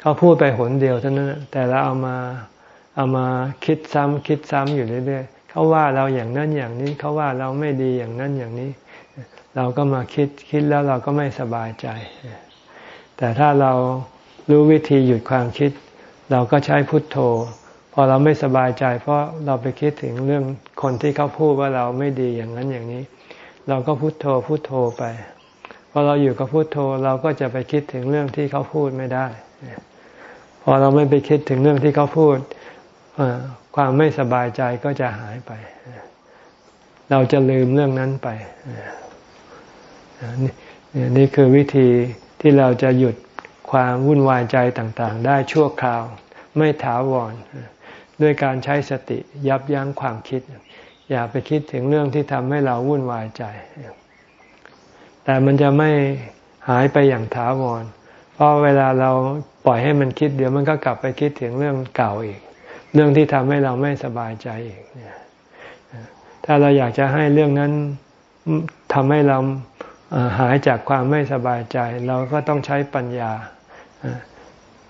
A: เขาพูดไปหนเดียวเท่านั้นแต่เราเอามาเอามาคิดซ้ำคิดซ้ำอยู่เรื่อยๆเขาว่าเราอย่างนั้นอย่างนี้เขาว่าเราไม่ดีอย่างนั้นอย่างนี้ เราก็มาคิดคิดแล้วเราก็ไม่สบายใจ แต่ถ้าเรารู้วิธีหยุดความคิด เราก็ใช้พุทโธ พอเราไม่สบายใจ เพราะเราไปคิดถึงเรื่องคนที่เขาพูดว่าเราไม่ดีอย่างนั้นอย่างนี้ เราก็พุโทโธพุโทโธไปพอเราอยู่กับพุโทโธเราก็จะไปคิดถึงเรื่องที่เขาพูดไม่ได้ พอเราไม่ไปคิดถึงเรื่องที่เขาพูดความไม่สบายใจก็จะหายไป เราจะลืมเรื่องนั้นไปนี่คือวิธีที่เราจะหยุดความวุ่นวายใจต่างๆ ได้ชั่วคราว ไม่ถาวรด้วยการใช้สติยับยั้งความคิด อย่าไปคิดถึงเรื่องที่ทำให้เราวุ่นวายใจ แต่มันจะไม่หายไปอย่างถาวร เพราะเวลาเราปล่อยให้มันคิด เดี๋ยวมันก็กลับไปคิดถึงเรื่องเก่าอีก เรื่องที่ทำให้เราไม่สบายใจอีกถ้าเราอยากจะให้เรื่องนั้นทำให้เราหายจากความไม่สบายใจ เราก็ต้องใช้ปัญญา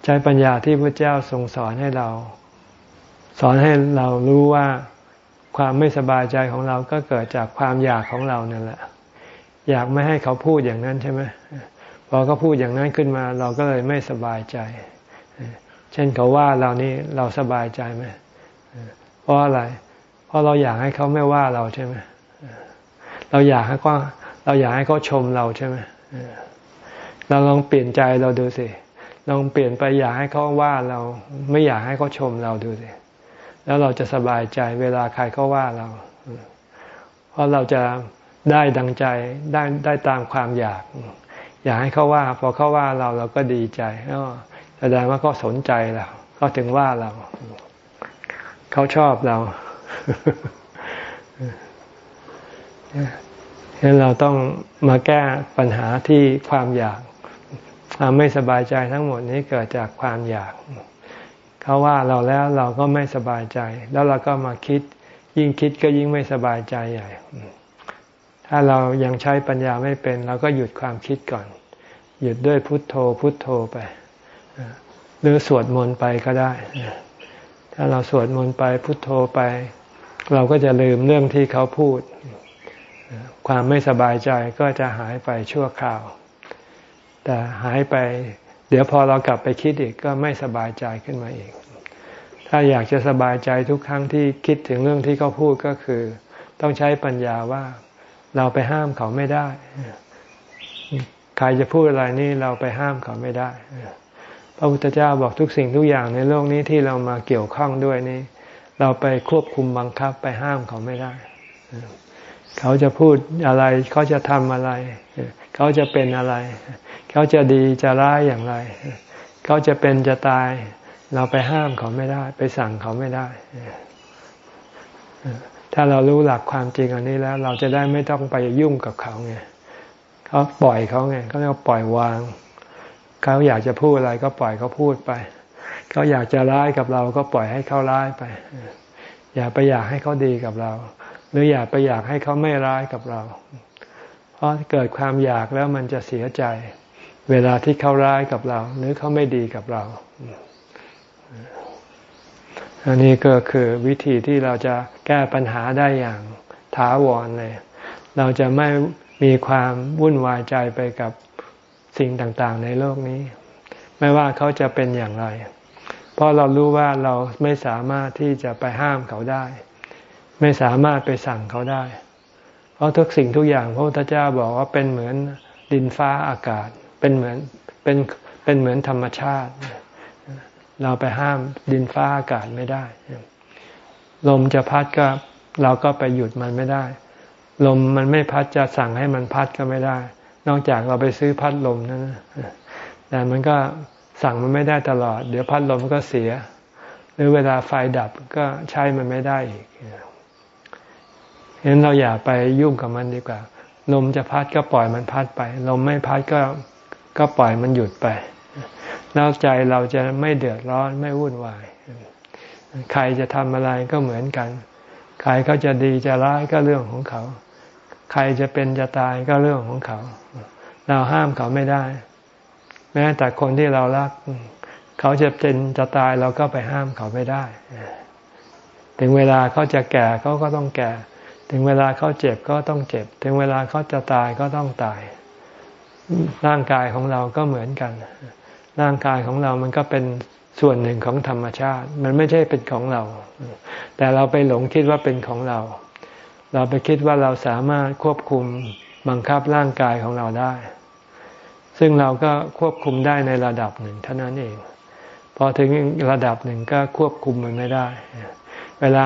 A: ใช้ปัญญาที่พระเจ้าทรงสอนให้เรา สอนให้เรารู้ว่า ความไม่สบายใจของเราก็เกิดจากความอยากของเรานั่นแหละ อยากไม่ให้เขาพูดอย่างนั้นใช่ไหมพอเขาพูดอย่างนั้นขึ้นมา เราก็เลยไม่สบายใจ เช่นเขาว่าเรานี่เราสบายใจไหมเพราะอะไร เพราะเราอยากให้เขาไม่ว่าเราใช่ไหมเราอยากให้เขาเราอยากให้เขาชมเราใช่ไหมเราลองเปลี่ยนใจเราดูสิลองเปลี่ยนไปอยากให้เขาว่าเรา ไม่อยากให้เขาชมเราดูสิ แล้วเราจะสบายใจเวลาใครเขาว่าเรา เพราะเราจะได้ดังใจได้ได้ตามความอยาก อยากให้เขาว่า พอเขาว่าเราเราก็ดีใจแสดงว่าเขาสนใจเราเขาถึงว่าเราเขาชอบเราฉะนั้นเราต้องมาแก้ปัญหาที่ความอยากความไม่สบายใจทั้งหมดนี้เกิดจากความอยาก เขาว่าเราแล้วเราก็ไม่สบายใจ แล้วเราก็มาคิด ยิ่งคิดก็ยิ่งไม่สบายใจใหญ่ ถ้าเรายังใช้ปัญญาไม่เป็น เราก็หยุดความคิดก่อน หยุดด้วยพุทโธพุทโธไป หรือสวดมนต์ไปก็ได้ ถ้าเราสวดมนต์ไปพุทโธไป เราก็จะลืมเรื่องที่เขาพูด ความไม่สบายใจก็จะหายไปชั่วคราว แต่หายไป เดี๋ยวพอเรากลับไปคิดอีกก็ไม่สบายใจขึ้นมาอีก ถ้าอยากจะสบายใจทุกครั้งที่คิดถึงเรื่องที่เขาพูดก็คือ ต้องใช้ปัญญาว่าเราไปห้ามเขาไม่ได้ ใครจะพูดอะไรนี่เราไปห้ามเขาไม่ได้ พระพุทธเจ้าบอกทุกสิ่งทุกอย่างในโลกนี้ที่เรามาเกี่ยวข้องด้วยนี่เราไปควบคุมบังคับไปห้ามเขาไม่ได้ เขาจะพูดอะไร เขาจะทำอะไร เขาจะเป็นอะไร เขาจะดีจะร้ายอย่างไร เขาจะเป็นจะตาย เราไปห้ามเขาไม่ได้ ไปสั่งเขาไม่ได้ ถ้าเรารู้หลักความจริงอันนี้แล้ว เราจะได้ไม่ต้องไปยุ่งกับเขาไงเขาปล่อยเขาไงเขาเรียกปล่อยวาง เขาอยากจะพูดอะไรก็ปล่อยเขาพูดไป เขาอยากจะร้ายกับเราก็ปล่อยให้เขาร้ายไป อย่าไปอยากให้เขาดีกับเรา หรืออย่าไปอยากให้เขาไม่ร้ายกับเรา เพราะเกิดความอยากแล้วมันจะเสียใจ เวลาที่เขาร้ายกับเรา หรือเขาไม่ดีกับเรา อันนี้ก็คือวิธีที่เราจะแก้ปัญหาได้อย่างถาวรเลย เราจะไม่มีความวุ่นวายใจไปกับสิ่งต่างๆ ในโลกนี้ ไม่ว่าเขาจะเป็นอย่างไร เพราะเรารู้ว่าเราไม่สามารถที่จะไปห้ามเขาได้ ไม่สามารถไปสั่งเขาได้ เพราะทุกสิ่งทุกอย่างพระพุทธเจ้าบอกว่าเป็นเหมือนดินฟ้าอากาศ เป็นเหมือนเป็นเป็นเหมือนธรรมชาติ เราไปห้ามดินฟ้าอากาศไม่ได้ ลมจะพัดก็เราก็ไปหยุดมันไม่ได้ ลมมันไม่พัดจะสั่งให้มันพัดก็ไม่ได้ นอกจากเราไปซื้อพัดลมนั้นแต่มันก็สั่งมันไม่ได้ตลอด เดี๋ยวพัดลมก็เสีย หรือเวลาไฟดับก็ใช้มันไม่ได้อีก เห็นเราอย่าไปยุ่งกับมันดีกว่า ลมจะพัดก็ปล่อยมันพัดไป ลมไม่พัดก็ก็ปล่อยมันหยุดไป แล้วใจเราจะไม่เดือดร้อนไม่วุ่นวาย ใครจะทำอะไรก็เหมือนกัน ใครเขาจะดีจะร้ายก็เรื่องของเขา ใครจะเป็นจะตายก็เรื่องของเขา เราห้ามเขาไม่ได้ แม้แต่คนที่เรารัก เขาจะเป็นจะตายเราก็ไปห้ามเขาไม่ได้ ถึงเวลาเขาจะแก่เขาก็ต้องแก่ ถึงเวลาเขาเจ็บก็ต้องเจ็บ ถึงเวลาเขาจะตายก็ต้องตาย ร่างกายของเราก็เหมือนกัน ร่างกายของเรามันก็เป็นส่วนหนึ่งของธรรมชาติ มันไม่ใช่เป็นของเรา แต่เราไปหลงคิดว่าเป็นของเรา เราไปคิดว่าเราสามารถควบคุมบังคับร่างกายของเราได้ ซึ่งเราก็ควบคุมได้ในระดับหนึ่งเท่านั้นเอง พอถึงระดับหนึ่งก็ควบคุมมันไม่ได้ เวลา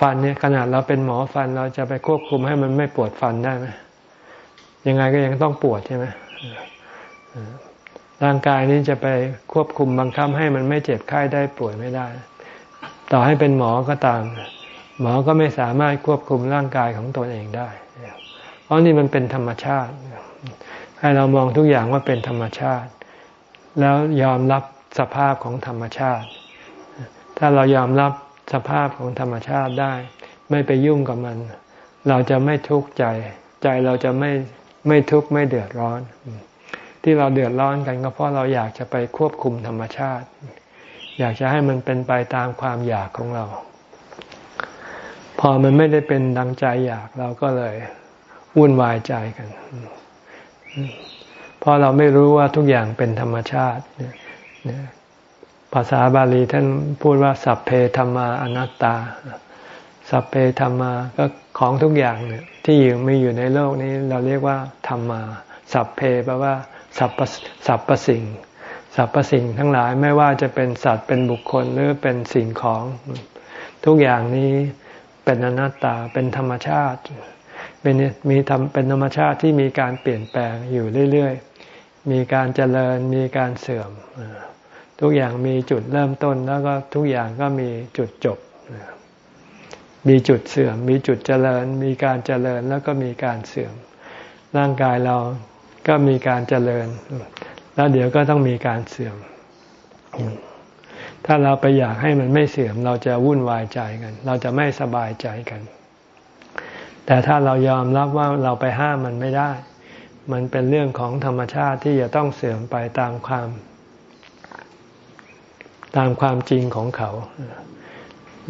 A: ฟันเนี่ยขนาดเราเป็นหมอฟันเราจะไปควบคุมให้มันไม่ปวดฟันได้ไหมยังไงก็ยังต้องปวดใช่ไหมร่างกายนี้จะไปควบคุมบังคับให้มันไม่เจ็บไข้ได้ป่วยไม่ได้ ต่อให้เป็นหมอก็ตาม หมอก็ไม่สามารถควบคุมร่างกายของตนเองได้ เพราะนี่มันเป็นธรรมชาติ ให้เรามองทุกอย่างว่าเป็นธรรมชาติ แล้วยอมรับสภาพของธรรมชาติ ถ้าเรายอมรับ สภาพของธรรมชาติได้ ไม่ไปยุ่งกับมัน เราจะไม่ทุกข์ใจ ใจเราจะไม่ไม่ทุกข์ไม่เดือดร้อน ที่เราเดือดร้อนกันก็เพราะเราอยากจะไปควบคุมธรรมชาติ อยากจะให้มันเป็นไปตามความอยากของเรา พอมันไม่ได้เป็นดังใจอยากเราก็เลยวุ่นวายใจกันเพราะเราไม่รู้ว่าทุกอย่างเป็นธรรมชาติ ภาษาบาลีท่านพูดว่า สัพเพธรรมาอนัตตา สัพเพธรรมาก็ของทุกอย่างเนี่ยที่อยู่มีอยู่ในโลกนี้ เราเรียกว่าธรรมา สัพเพแปลว่าสัพสัพปสิ่งสัพปสิ่งทั้งหลายไม่ว่าจะเป็นสัตว์เป็นบุคคลหรือเป็นสิ่งของ ทุกอย่างนี้เป็นอนัตตาเป็นธรรมชาติเป็นมีทำเป็นธรรมชาติที่มีการเปลี่ยนแปลงอยู่เรื่อยๆ มีการเจริญมีการเสื่อม ทุกอย่างมีจุดเริ่มต้นแล้วก็ทุกอย่างก็มีจุดจบ มีจุดเสื่อม มีจุดเจริญ มีการเจริญแล้วก็มีการเสื่อม ร่างกายเราก็มีการเจริญ แล้วเดี๋ยวก็ต้องมีการเสื่อม ถ้าเราไปอยากให้มันไม่เสื่อม เราจะวุ่นวายใจกัน เราจะไม่สบายใจกัน แต่ถ้าเรายอมรับว่าเราไปห้ามมันไม่ได้ มันเป็นเรื่องของธรรมชาติที่จะต้องเสื่อมไปตามความ ตามความจริงของเขา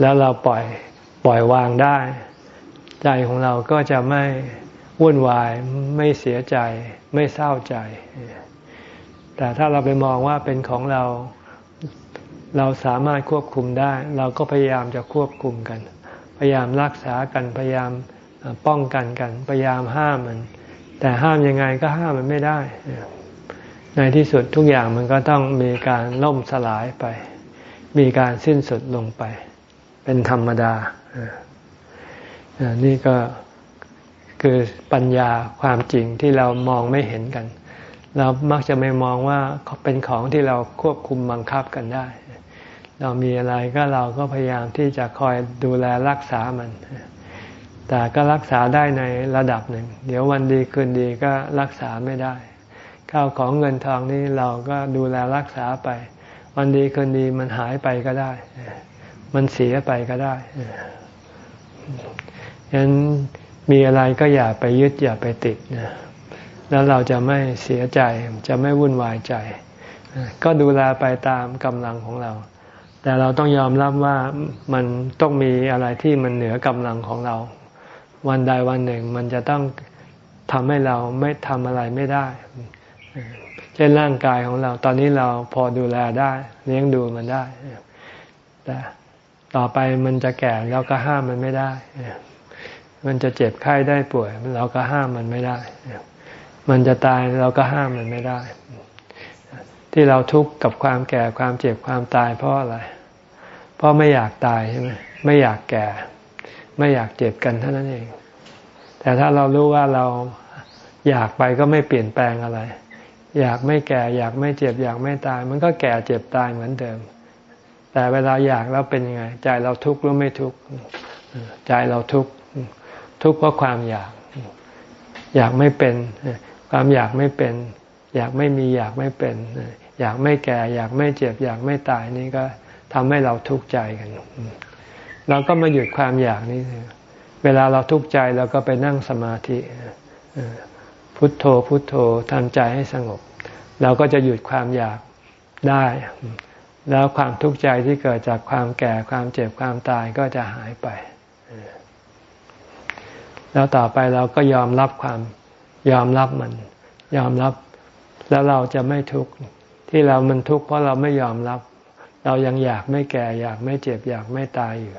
A: แล้วเราปล่อยปล่อยวางได้ ใจของเราก็จะไม่วุ่นวายไม่เสียใจ ไม่เศร้าใจ แต่ถ้าเราไปมองว่าเป็นของเราเราสามารถควบคุมได้ เราก็พยายามจะควบคุมกัน พยายามรักษากันพยายามป้องกันกัน พยายามห้ามมัน แต่ห้ามยังไงก็ห้ามมันไม่ได้ ในที่สุดทุกอย่างมันก็ต้องมีการล่มสลายไป มีการสิ้นสุดลงไป เป็นธรรมดา นี่ก็คือปัญญาความจริงที่เรามองไม่เห็นกัน เรามักจะไม่มองว่าเป็นของที่เราควบคุมบังคับกันได้ เรามีอะไรก็เราก็พยายามที่จะคอยดูแลรักษามัน แต่ก็รักษาได้ในระดับหนึ่ง เดี๋ยววันดีคืนดีก็รักษาไม่ได้ ข้าวของเงินทองนี้เราก็ดูแลรักษาไป วันดีคืนดีมันหายไปก็ได้ มันเสียไปก็ได้ฉะนั้นมีอะไรก็อย่าไปยึดอย่าไปติดนะแล้วเราจะไม่เสียใจจะไม่วุ่นวายใจ ก็ดูแลไปตามกำลังของเรา แต่เราต้องยอมรับว่ามันต้องมีอะไรที่มันเหนือกำลังของเรา วันใดวันหนึ่งมันจะต้องทำให้เราไม่ทำอะไรไม่ได้ เช่นร่างกายของเรา ตอนนี้เราพอดูแลได้ เลี้ยงดูมันได้ แต่ต่อไปมันจะแก่เราก็ห้ามมันไม่ได้ มันจะเจ็บไข้ได้ป่วย เราก็ห้ามมันไม่ได้ มันจะตายเราก็ห้ามมันไม่ได้ ที่เราทุกข์กับความแก่ความเจ็บความตายเพราะอะไร เพราะไม่อยากตายใช่ไหมไม่อยากแก่ ไม่อยากเจ็บกันเท่านั้นเอง แต่ถ้าเรารู้ว่าเราอยากไปก็ไม่เปลี่ยนแปลงอะไร อยากไม่แก่ อยากไม่เจ็บ อยากไม่ตาย มันก็แก่เจ็บตายเหมือนเดิม แต่เวลาอยากแล้วเป็นยังไง ใจเราทุกข์หรือไม่ทุกข์ใจเราทุกข์ทุกข์เพราะความอยาก อยากไม่เป็น ความอยากไม่เป็น อยากไม่มีอยากไม่เป็น อยากไม่แก่ อยากไม่เจ็บ อยากไม่ตายนี่ก็ทำให้เราทุกข์ใจกันเราก็มาหยุดความอยากนี้ เวลาเราทุกข์ใจเราก็ไปนั่งสมาธิ พุทโธพุทโธทำใจให้สงบ เราก็จะหยุดความอยากได้ แล้วความทุกข์ใจที่เกิดจากความแก่ความเจ็บความตายก็จะหายไป แล้วต่อไปเราก็ยอมรับความยอมรับมัน ยอมรับแล้วเราจะไม่ทุกข์ที่เรามันทุกข์เพราะเราไม่ยอมรับ เรายังอยากไม่แก่ อยากไม่เจ็บ อยากไม่ตายอยู่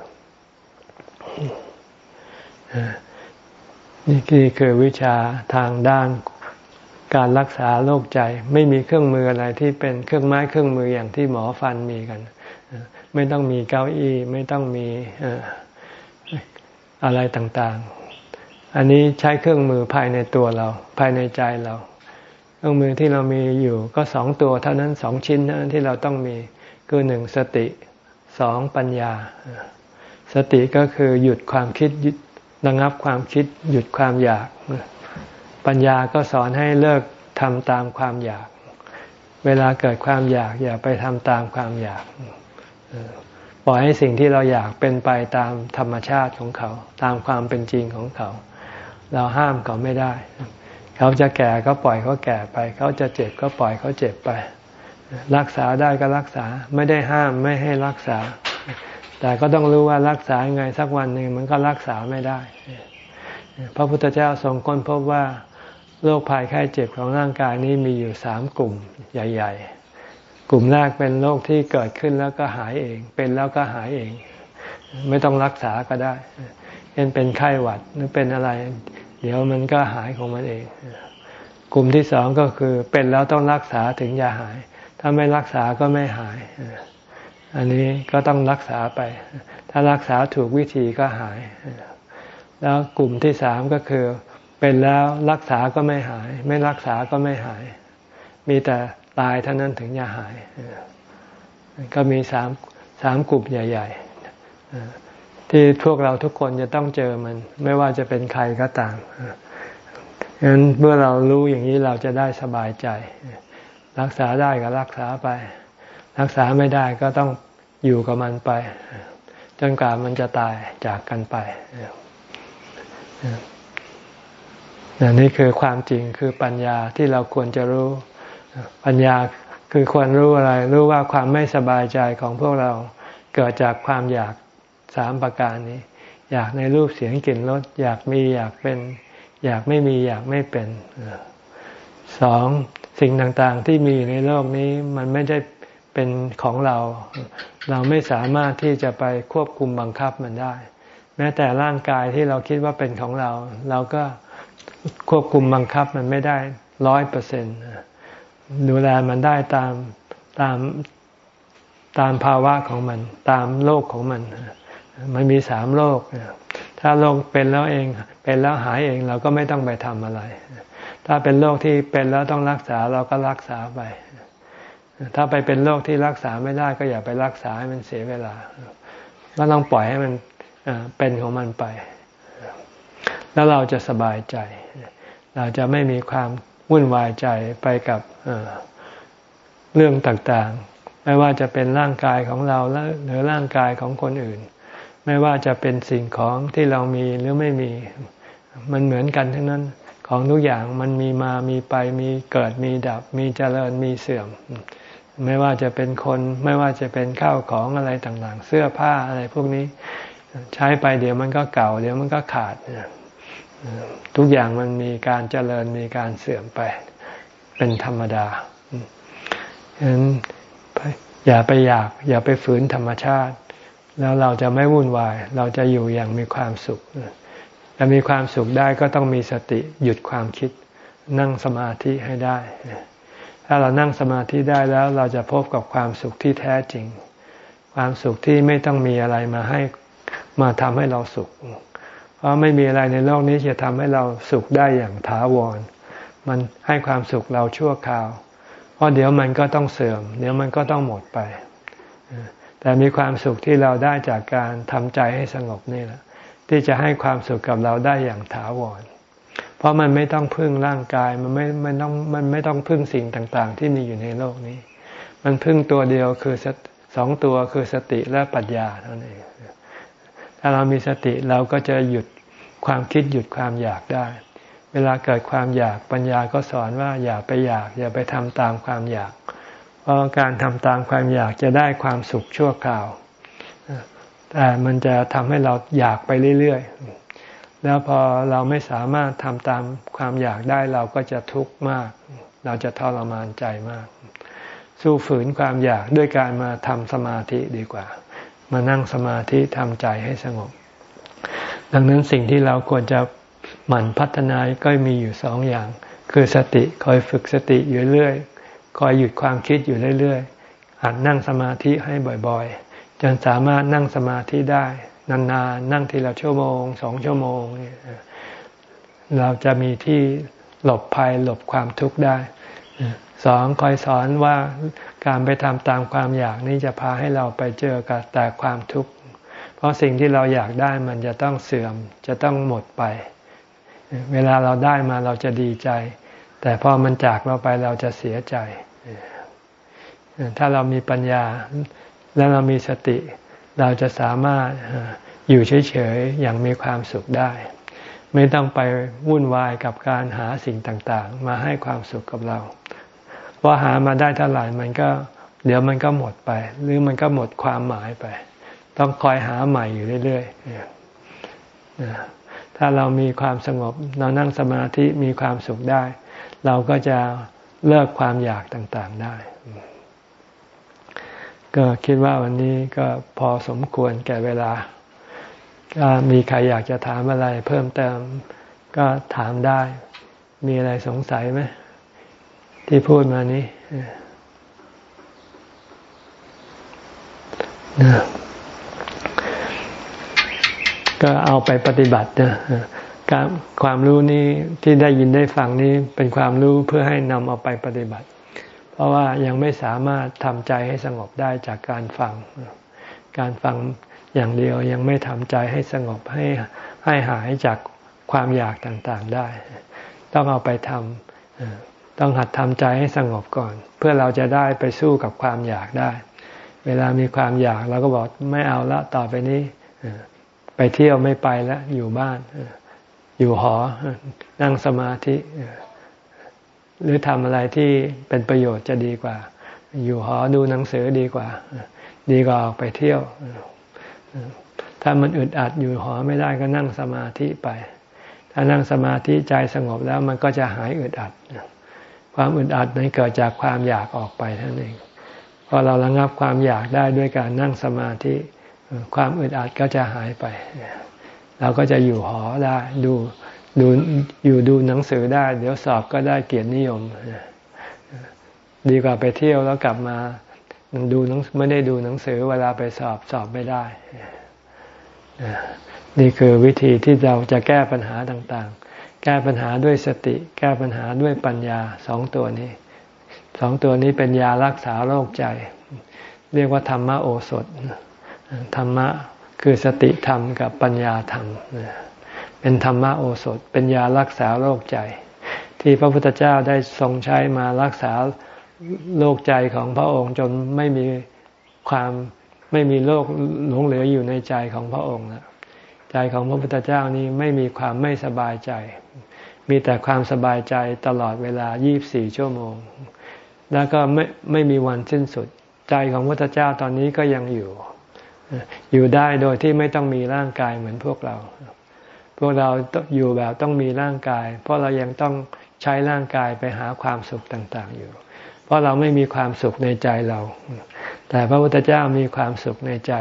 A: นี่คือวิชาทางด้านการรักษาโรคใจ ไม่มีเครื่องมืออะไรที่เป็นเครื่องไม้เครื่องมืออย่างที่หมอฟันมีกัน ไม่ต้องมีเก้าอี้ ไม่ต้องมีอะไรต่างๆ อันนี้ใช้เครื่องมือภายในตัวเรา ภายในใจเรา เครื่องมือที่เรามีอยู่ก็สองตัวเท่านั้นสองชิ้นเท่านั้นที่เราต้องมีคือหนึ่งสติสองปัญญา สติก็คือหยุดความคิด ระงับความคิดหยุดความอยาก ปัญญาก็สอนให้เลิกทำตามความอยาก เวลาเกิดความอยากอย่าไปทำตามความอยากปล่อยให้สิ่งที่เราอยากเป็นไปตามธรรมชาติของเขา ตามความเป็นจริงของเขา เราห้ามเขาไม่ได้ เขาจะแก่ก็ปล่อยเขาแก่ไป เขาจะเจ็บก็ปล่อยเขาเจ็บไป รักษาได้ก็รักษาไม่ได้ห้ามไม่ให้รักษา แต่ก็ต้องรู้ว่ารักษาไงสักวันหนึ่งมันก็รักษาไม่ได้ พระพุทธเจ้าทรงค้นพบว่าโรคภัยไข้เจ็บของร่างกายนี้มีอยู่สามกลุ่มใหญ่ ๆ กลุ่มแรกเป็นโรคที่เกิดขึ้นแล้วก็หายเอง เป็นแล้วก็หายเอง ไม่ต้องรักษาก็ได้เช่นเป็นไข้หวัดหรือเป็นอะไร เดี๋ยวมันก็หายของมันเอง กลุ่มที่สองก็คือเป็นแล้วต้องรักษาถึงจะหาย ถ้าไม่รักษาก็ไม่หาย อันนี้ก็ต้องรักษาไป ถ้ารักษาถูกวิธีก็หาย แล้วกลุ่มที่สามก็คือ เป็นแล้วรักษาก็ไม่หาย ไม่รักษาก็ไม่หาย มีแต่ตายเท่านั้นถึงจะหาย ก็มีสามสามกลุ่มใหญ่ ๆ ที่พวกเราทุกคนจะต้องเจอมัน ไม่ว่าจะเป็นใครก็ตามฉะนั้นเมื่อเรารู้อย่างนี้เราจะได้สบายใจ รักษาได้ก็รักษาไป รักษาไม่ได้ก็ต้องอยู่กับมันไป จนกว่ามันจะตายจากกันไปนี่คือความจริงคือปัญญาที่เราควรจะรู้ ปัญญาคือควรรู้อะไร รู้ว่าความไม่สบายใจของพวกเราเกิดจากความอยากสามประการนี้ อยากในรูปเสียงกลิ่นรสอยากมีอยากเป็น อยากไม่มีอยากไม่เป็นสองสิ่งต่างๆที่มีในโลกนี้มันไม่ได้ เป็นของเรา เราไม่สามารถที่จะไปควบคุมบังคับมันได้ แม้แต่ร่างกายที่เราคิดว่าเป็นของเรา เราก็ควบคุมบังคับมันไม่ได้ร้อยเปอร์เซ็นต์ดูแลมันได้ตามตามตามภาวะของมัน ตามโลกของมัน มันมีสามโลก ถ้าโรคเป็นแล้วเอง เป็นแล้วหายเองเราก็ไม่ต้องไปทำอะไร ถ้าเป็นโรคที่เป็นแล้วต้องรักษาเราก็รักษาไป ถ้าไปเป็นโรคที่รักษาไม่ได้ก็อย่าไปรักษาให้มันเสียเวลา ก็ต้องปล่อยให้มันเป็นของมันไป แล้วเราจะสบายใจ เราจะไม่มีความวุ่นวายใจไปกับเรื่องต่างๆ ไม่ว่าจะเป็นร่างกายของเราหรือร่างกายของคนอื่น ไม่ว่าจะเป็นสิ่งของที่เรามีหรือไม่มี มันเหมือนกันทั้งนั้นของทุกอย่างมันมีมามีไปมีเกิดมีดับ มีเจริญมีเสื่อม ไม่ว่าจะเป็นคนไม่ว่าจะเป็นข้าวของอะไรต่างๆ เสื้อผ้าอะไรพวกนี้ ใช้ไปเดี๋ยวมันก็เก่า เดี๋ยวมันก็ขาดทุกอย่างมันมีการเจริญมีการเสื่อมไป เป็นธรรมดาฉะนั้นอย่าไปอยาก อย่าไปฝืนธรรมชาติ แล้วเราจะไม่วุ่นวาย เราจะอยู่อย่างมีความสุขจะมีความสุขได้ก็ต้องมีสติหยุดความคิด นั่งสมาธิให้ได้ ถ้าเรานั่งสมาธิได้แล้วเราจะพบกับความสุขที่แท้จริง ความสุขที่ไม่ต้องมีอะไรมาให้มาทำให้เราสุข เพราะไม่มีอะไรในโลกนี้จะทำให้เราสุขได้อย่างถาวร มันให้ความสุขเราชั่วคราว เพราะเดี๋ยวมันก็ต้องเสื่อม เดี๋ยวมันก็ต้องหมดไป แต่มีความสุขที่เราได้จากการทำใจให้สงบนี่แหละที่จะให้ความสุขกับเราได้อย่างถาวร เพราะมันไม่ต้องพึ่งร่างกาย มันไม่มันต้องมันไม่ต้องพึ่งสิ่งต่างๆ ที่มีอยู่ในโลกนี้ มันพึ่งตัวเดียวคือสองตัวคือสติและปัญญาเท่านั้นเองถ้าเรามีสติเราก็จะหยุดความคิดหยุดความอยากได้ เวลาเกิดความอยากปัญญาก็สอนว่าอย่าไปอยาก อย่าไปทำตามความอยาก เพราะการทำตามความอยากจะได้ความสุขชั่วคราว แต่มันจะทำให้เราอยากไปเรื่อยๆ แล้วพอเราไม่สามารถทำตามความอยากได้เราก็จะทุกข์มาก เราจะทรมานใจมาก สู้ฝืนความอยากด้วยการมาทำสมาธิดีกว่า มานั่งสมาธิทำใจให้สงบ ดังนั้นสิ่งที่เราควรจะหมั่นพัฒนาก็มีอยู่สองอย่าง คือสติคอยฝึกสติอยู่เรื่อยคอยหยุดความคิดอยู่เรื่อยๆหัดนั่งสมาธิให้บ่อยๆ จนสามารถนั่งสมาธิได้ นานๆนั่งทีละชั่วโมงสองชั่วโมงเราจะมีที่หลบภัยหลบความทุกข์ได้สองคอยสอนว่าการไปทำตามความอยากนี้จะพาให้เราไปเจอกับแต่ความทุกข์ เพราะสิ่งที่เราอยากได้มันจะต้องเสื่อมจะต้องหมดไป เวลาเราได้มาเราจะดีใจ แต่พอมันจากเราไปเราจะเสียใจ ถ้าเรามีปัญญาแล้วเรามีสติ เราจะสามารถอยู่เฉยๆ อย่างมีความสุขได้ ไม่ต้องไปวุ่นวายกับการหาสิ่งต่างๆ มาให้ความสุขกับเราเพราหามาได้เท่าไหร่มันก็ เดี๋ยวมันก็หมดไป หรือมันก็หมดความหมายไป ต้องคอยหาใหม่อยู่เรื่อยๆถ้าเรามีความสงบ เรานั่งสมาธิมีความสุขได้ เราก็จะเลิกความอยากต่างๆได้ ก็คิดว่าวันนี้ก็พอสมควรแก่เวลา ก็มีใครอยากจะถามอะไรเพิ่มเติมก็ถามได้ มีอะไรสงสัยไหมที่พูดมานี้นะก็เอาไปปฏิบัตินะการความรู้นี้ที่ได้ยินได้ฟังนี้เป็นความรู้เพื่อให้นำเอาไปปฏิบัติ ราะว่ายังไม่สามารถทำใจให้สงบได้จากการฟัง การฟังอย่างเดียวยังไม่ทำใจให้สงบให้ให้หายจากความอยากต่างๆได้ ต้องเอาไปทำต้องหัดทำใจให้สงบก่อน เพื่อเราจะได้ไปสู้กับความอยากได้ เวลามีความอยากเราก็บอกไม่เอาละต่อไปนี้ไปเที่ยวไม่ไปแล้วอยู่บ้านอยู่หอนั่งสมาธิ หรือทำอะไรที่เป็นประโยชน์จะดีกว่า อยู่หอดูหนังสือดีกว่า ดีกว่าออกไปเที่ยว ถ้ามันอึดอัดอยู่หอไม่ได้ก็นั่งสมาธิไป ถ้านั่งสมาธิใจสงบแล้วมันก็จะหายอึดอัด ความอึดอัดนั้นเกิดจากความอยากออกไปนั่นเองพอเราระงับความอยากได้ด้วยการนั่งสมาธิ ความอึดอัดก็จะหายไป เราก็จะอยู่หอได้ดู ดูอยู่ดูหนังสือได้ เดี๋ยวสอบก็ได้เกียรตินิยม ดีกว่าไปเที่ยวแล้วกลับมาดูหนังไม่ได้ดูหนังสือเวลาไปสอบสอบไม่ได้ นี่คือวิธีที่เราจะแก้ปัญหาต่างๆ แก้ปัญหาด้วยสติ แก้ปัญหาด้วยปัญญาสองตัวนี้สองตัวนี้เป็นยารักษาโรคใจ เรียกว่าธรรมโอสถธรรมะคือสติธรรมกับปัญญาธรรม เป็นธรรมโอสถ เป็นยารักษาโรคใจ ที่พระพุทธเจ้าได้ทรงใช้มารักษาโรคใจของพระองค์จนไม่มีความไม่มีโรคหลงเหลืออยู่ในใจของพระองค์นะใจของพระพุทธเจ้านี้ไม่มีความไม่สบายใจ มีแต่ความสบายใจตลอดเวลา 24 ชั่วโมง แล้วก็ไม่ไม่มีวันสิ้นสุด ใจของพระพุทธเจ้าตอนนี้ก็ยังอยู่ อยู่ได้โดยที่ไม่ต้องมีร่างกายเหมือนพวกเรา พวกเราอยู่แบบต้องมีร่างกาย เพราะเรายังต้องใช้ร่างกายไปหาความสุขต่างๆอยู่ เพราะเราไม่มีความสุขในใจเรา แต่พระพุทธเจ้ามีความสุขในใจ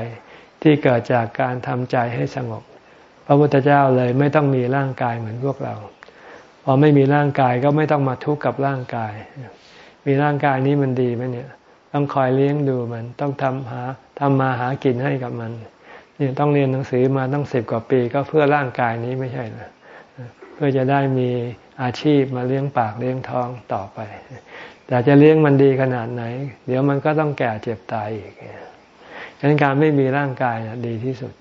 A: ที่เกิดจากการทำใจให้สงบพพระพุทธเจ้าเลยไม่ต้องมีร่างกายเหมือนพวกเรา พอไม่มีร่างกายก็ไม่ต้องมาทุกข์กับร่างกาย มีร่างกายนี้มันดีไหมเนี่ย ต้องคอยเลี้ยงดูมัน ต้องทำหาทำมาหากินให้กับมัน เนี่ยต้องเรียนหนังสือมาตั้งสิบกว่าปีก็เพื่อร่างกายนี้ไม่ใช่นะเพื่อจะได้มีอาชีพมาเลี้ยงปากเลี้ยงท้องต่อไป แต่จะเลี้ยงมันดีขนาดไหน เดี๋ยวมันก็ต้องแก่เจ็บตายอีกฉะนั้นการไม่มีร่างกายดีที่สุด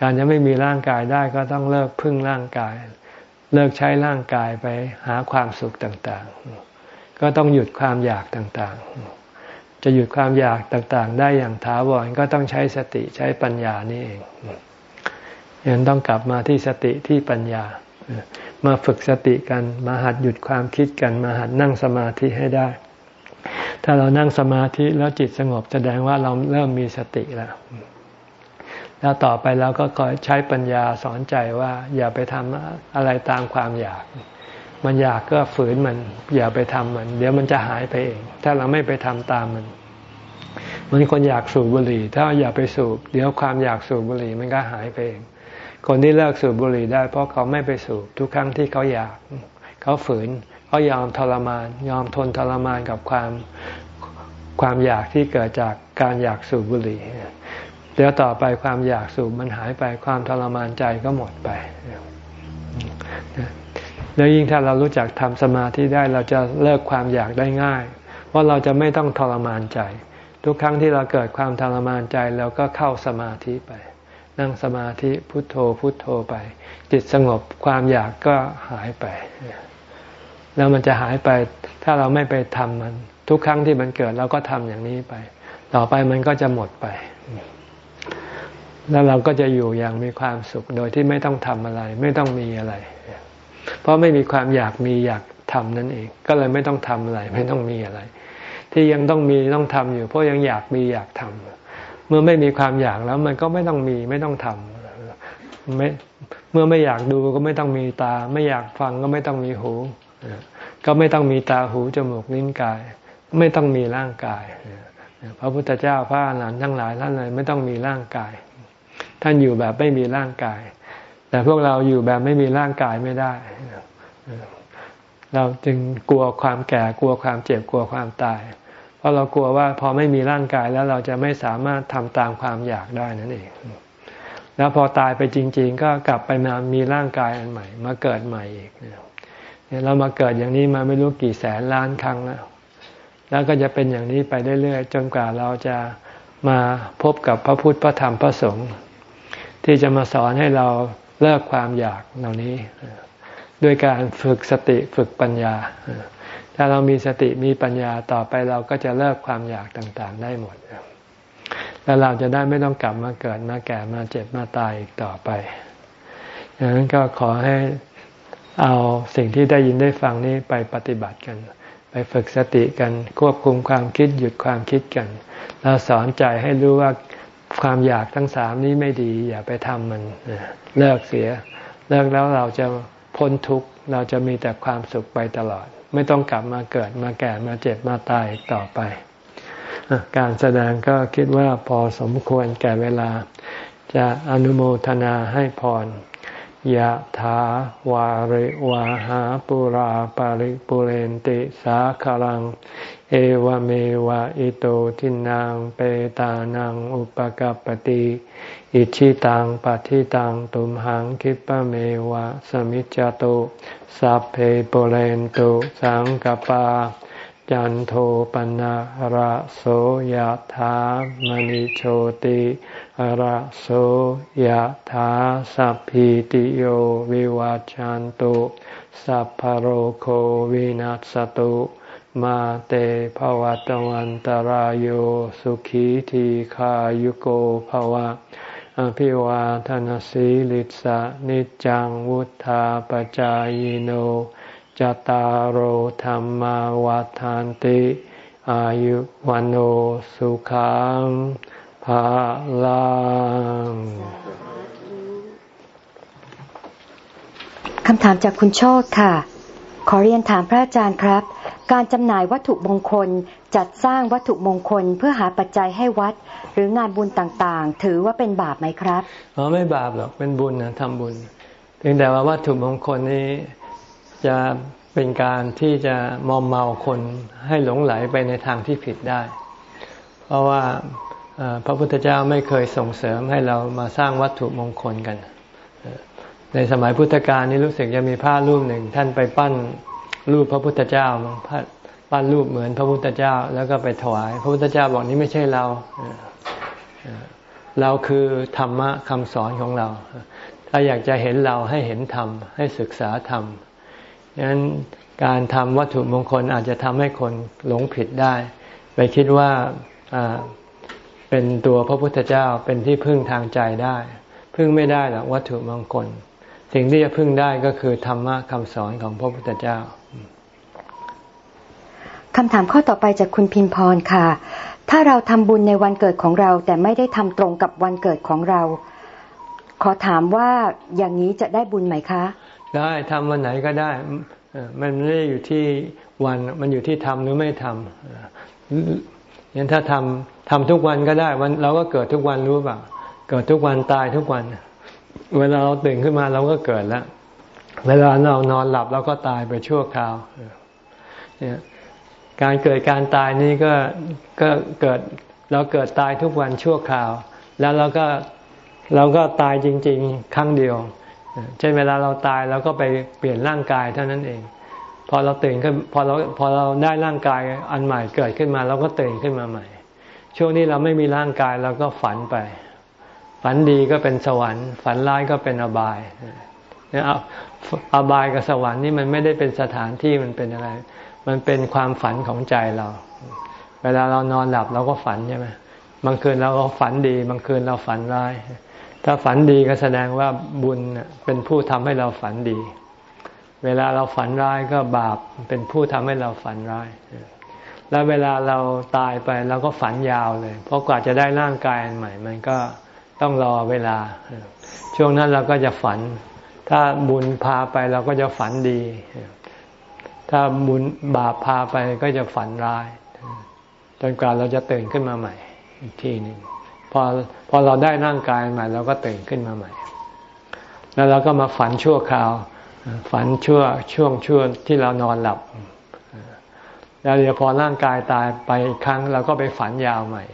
A: การจะไม่มีร่างกายได้ก็ต้องเลิกพึ่งร่างกาย เลิกใช้ร่างกายไปหาความสุขต่าง ๆ ก็ต้องหยุดความอยากต่าง ๆ จะหยุดความอยากต่างๆ ได้อย่างถาวรก็ต้องใช้สติใช้ปัญญานี่เองยังต้องกลับมาที่สติที่ปัญญา มาฝึกสติกัน มาหัดหยุดความคิดกัน มาหัดนั่งสมาธิให้ได้ ถ้าเรานั่งสมาธิแล้วจิตสงบแสดงว่าเราเริ่มมีสติแล้ว แล้วต่อไปเราก็คอยใช้ปัญญาสอนใจว่า อย่าไปทำอะไรตามความอยาก มันอยากก็ฝืนมัน อย่าไปทำมัน เดี๋ยวมันจะหายไปเอง ถ้าเราไม่ไปทำตามมันมันคนอยากสูบบุหรี่ ถ้าอย่าไปสูบ เดี๋ยวความอยากสูบบุหรี่มันก็หายไปเอง คนที่เลิกสูบบุหรี่ได้เพราะเขาไม่ไปสูบทุกครั้งที่เขาอยาก เขาฝืนเขายอมทรมาน ยอมทนทรมานกับความความอยากที่เกิดจากการอยากสูบบุหรี่เดี๋ยวต่อไปความอยากสูบมันหายไปความทรมานใจก็หมดไป แล้วยิ่งถ้าเรารู้จักทำสมาธิได้เราจะเลิกความอยากได้ง่าย เพราะเราจะไม่ต้องทรมานใจ ทุกครั้งที่เราเกิดความทรมานใจเราก็เข้าสมาธิไป นั่งสมาธิพุทโธพุทโธไป จิตสงบความอยากก็หายไป แล้วมันจะหายไปถ้าเราไม่ไปทำมัน ทุกครั้งที่มันเกิดเราก็ทำอย่างนี้ไป ต่อไปมันก็จะหมดไป แล้วเราก็จะอยู่อย่างมีความสุขโดยที่ไม่ต้องทำอะไร ไม่ต้องมีอะไร เพราะไม่มีความอยากมีอยากทำนั่นเอง ก็เลยไม่ต้องทำอะไร ไม่ต้องมีอะไร ที่ยังต้องมีต้องทำอยู่ เพราะยังอยากมีอยากทำเมื่อไม่มีความอยากแล้ว มันก็ไม่ต้องมีไม่ต้องทำไม่เมื่อไม่อยากดูก็ไม่ต้องมีตา ไม่อยากฟังก็ไม่ต้องมีหู ก็ไม่ต้องมีตาหูจมูกลิ้นกาย ไม่ต้องมีร่างกายพระพุทธเจ้าพระอรหันต์ทั้งหลายท่านเลยไม่ต้องมีร่างกาย ท่านอยู่แบบไม่มีร่างกาย แต่พวกเราอยู่แบบไม่มีร่างกายไม่ได้ เราจึงกลัวความแก่กลัวความเจ็บกลัวความตาย เพราะเรากลัวว่าพอไม่มีร่างกายแล้วเราจะไม่สามารถทำตามความอยากได้นั่นเอง แล้วพอตายไปจริง ๆ ก็กลับไปมามีร่างกายอันใหม่ มาเกิดใหม่อีกเนี่ยเรามาเกิดอย่างนี้มาไม่รู้กี่แสนล้านครั้งแล้วแล้วก็จะเป็นอย่างนี้ไปเรื่อยๆจนกว่าเราจะมาพบกับพระพุทธพระธรรมพระสงฆ์ที่จะมาสอนให้เรา เลิกความอยากเหล่านี้ ด้วยการฝึกสติฝึกปัญญา ถ้าเรามีสติมีปัญญาต่อไปเราก็จะเลิกความอยากต่างๆ ได้หมด แล้วเราจะได้ไม่ต้องกลับมาเกิดมาแก่มาเจ็บมาตายอีกต่อไปดังนั้นก็ขอให้เอาสิ่งที่ได้ยินได้ฟังนี้ไปปฏิบัติกัน ไปฝึกสติกันควบคุมความคิดหยุดความคิดกัน แล้วสอนใจให้รู้ว่า ความอยากทั้งสามนี้ไม่ดี อย่าไปทำมันเลิกเสีย เลิกแล้วเราจะพ้นทุกข์เราจะมีแต่ความสุขไปตลอด ไม่ต้องกลับมาเกิดมาแก่มาเจ็บมาตายต่อไป การแสดงก็คิดว่าพอสมควรแก่เวลา จะอนุโมทนาให้พรยะถาวาริวาหาปุราปาริปุเรนติสาคารัง เอวเมวะอิโตทินังเปตานังอุปกัปติอิชิตังปฏิตังตุมหังคิปะเมวะสมิจจโตสัพเพปเรนตุสังกปา จันโทปนะระโสยธามณิโชติระโสยธาสัพพิติโยวิวัจจันตุสัพพโรโควินัสตุ มาเตภวัตวันตารโยสุขีทีขายุโกภวะ อภิวาทนสีลิสะนิจังวุธาปจายโนจตารโธรรมวาทานติ อายุวันโอสุขังภาลัง
B: คำถามจากคุณโชตค่ะ ขอเรียนถามพระอาจารย์ครับ การจำหน่ายวัตถุมงคลจัดสร้างวัตถุมงคลเพื่อหาปัจจัยให้วัด หรืองานบุญต่างๆ ถือว่าเป็นบาปไหมครับ
A: อ๋อไม่บาปหรอกเป็นบุญนะทำบุญ เพียงแต่ว่าวัตถุมงคลนี้จะเป็นการที่จะมอมเมาคนให้หลงไหลไปในทางที่ผิดได้ เพราะว่าพระพุทธเจ้าไม่เคยส่งเสริมให้เรามาสร้างวัตถุมงคลกัน ในสมัยพุทธกาลนี้รู้สึกจะมีพระรูปหนึ่ง ท่านไปปั้นรูปพระพุทธเจ้าปั้นรูปเหมือนพระพุทธเจ้า แล้วก็ไปถวาย พระพุทธเจ้าบอกนี้ไม่ใช่เรา เราคือธรรมะคำสอนของเรา ถ้าอยากจะเห็นเราให้เห็นธรรม ให้ศึกษาธรรมงนั้นการทำวัตถุมงคลอาจจะทำให้คนหลงผิดได้ ไปคิดว่าเป็นตัวพระพุทธเจ้าเป็นที่พึ่งทางใจได้ พึ่งไม่ได้หรอกวัตถุมงคล สิ่งที่จะพึ่งได้ก็คือธรรมะคำสอนของพระพุทธเจ้า
B: คำถามข้อต่อไปจากคุณพิมพรค่ะ ถ้าเราทำบุญในวันเกิดของเรา แต่ไม่ได้ทำตรงกับวันเกิดของเรา ขอถามว่าอย่างนี้จะได้บุญไหมคะ
A: ได้ทำวันไหนก็ได้ มันไม่ได้อยู่ที่วันมันอยู่ที่ทำหรือไม่ทำอย่างถ้าทำทำทุกวันก็ได้วันเราก็เกิดทุกวันรู้ป่ะเกิดทุกวันตายทุกวัน เวลาเราตื่นขึ้นมาเราก็เกิดแล้ว เวลาเรานอนหลับเราก็ตายไปชั่วคราวเนี่ยการเกิดการตายนี้ก็ก็เกิดเราเกิดตายทุกวันชั่วคราว แล้วเราก็เราก็ตายจริง ๆ ครั้งเดียว เช่นเวลาเราตายเราก็ไปเปลี่ยนร่างกายเท่านั้นเอง พอเราตื่นขึ้นพอเราพอเราได้ร่างกายอันใหม่เกิดขึ้นมา เราก็ตื่นขึ้นมาใหม่ ช่วงนี้เราไม่มีร่างกายเราก็ฝันไป ฝันดีก็เป็นสวรรค์ ฝันร้ายก็เป็นอบายเนี่ยอบายกับสวรรค์นี่มันไม่ได้เป็นสถานที่มันเป็นอะไร มันเป็นความฝันของใจเรา เวลาเรานอนหลับเราก็ฝันใช่ไหมบางคืนเราก็ฝันดี บางคืนเราฝันร้าย ถ้าฝันดีก็แสดงว่าบุญเป็นผู้ทำให้เราฝันดี เวลาเราฝันร้ายก็บาปเป็นผู้ทำให้เราฝันร้ายแล้วเวลาเราตายไปเราก็ฝันยาวเลย เพราะกว่าจะได้ร่างกายอันใหม่ มันก็ ต้องรอเวลา ช่วงนั้นเราก็จะฝัน ถ้าบุญพาไปเราก็จะฝันดี ถ้าบุญบาปพาไปก็จะฝันร้าย จนกว่าเราจะตื่นขึ้นมาใหม่ อีกทีหนึ่งพอพอเราได้ร่างกายใหม่ เราก็ตื่นขึ้นมาใหม่ แล้วเราก็มาฝันชั่วคราว ฝันชั่วช่วงช่วงที่เรานอนหลับแล้วเดี๋ยวพอร่างกายตายไปอีกครั้ง เราก็ไปฝันยาวใหม่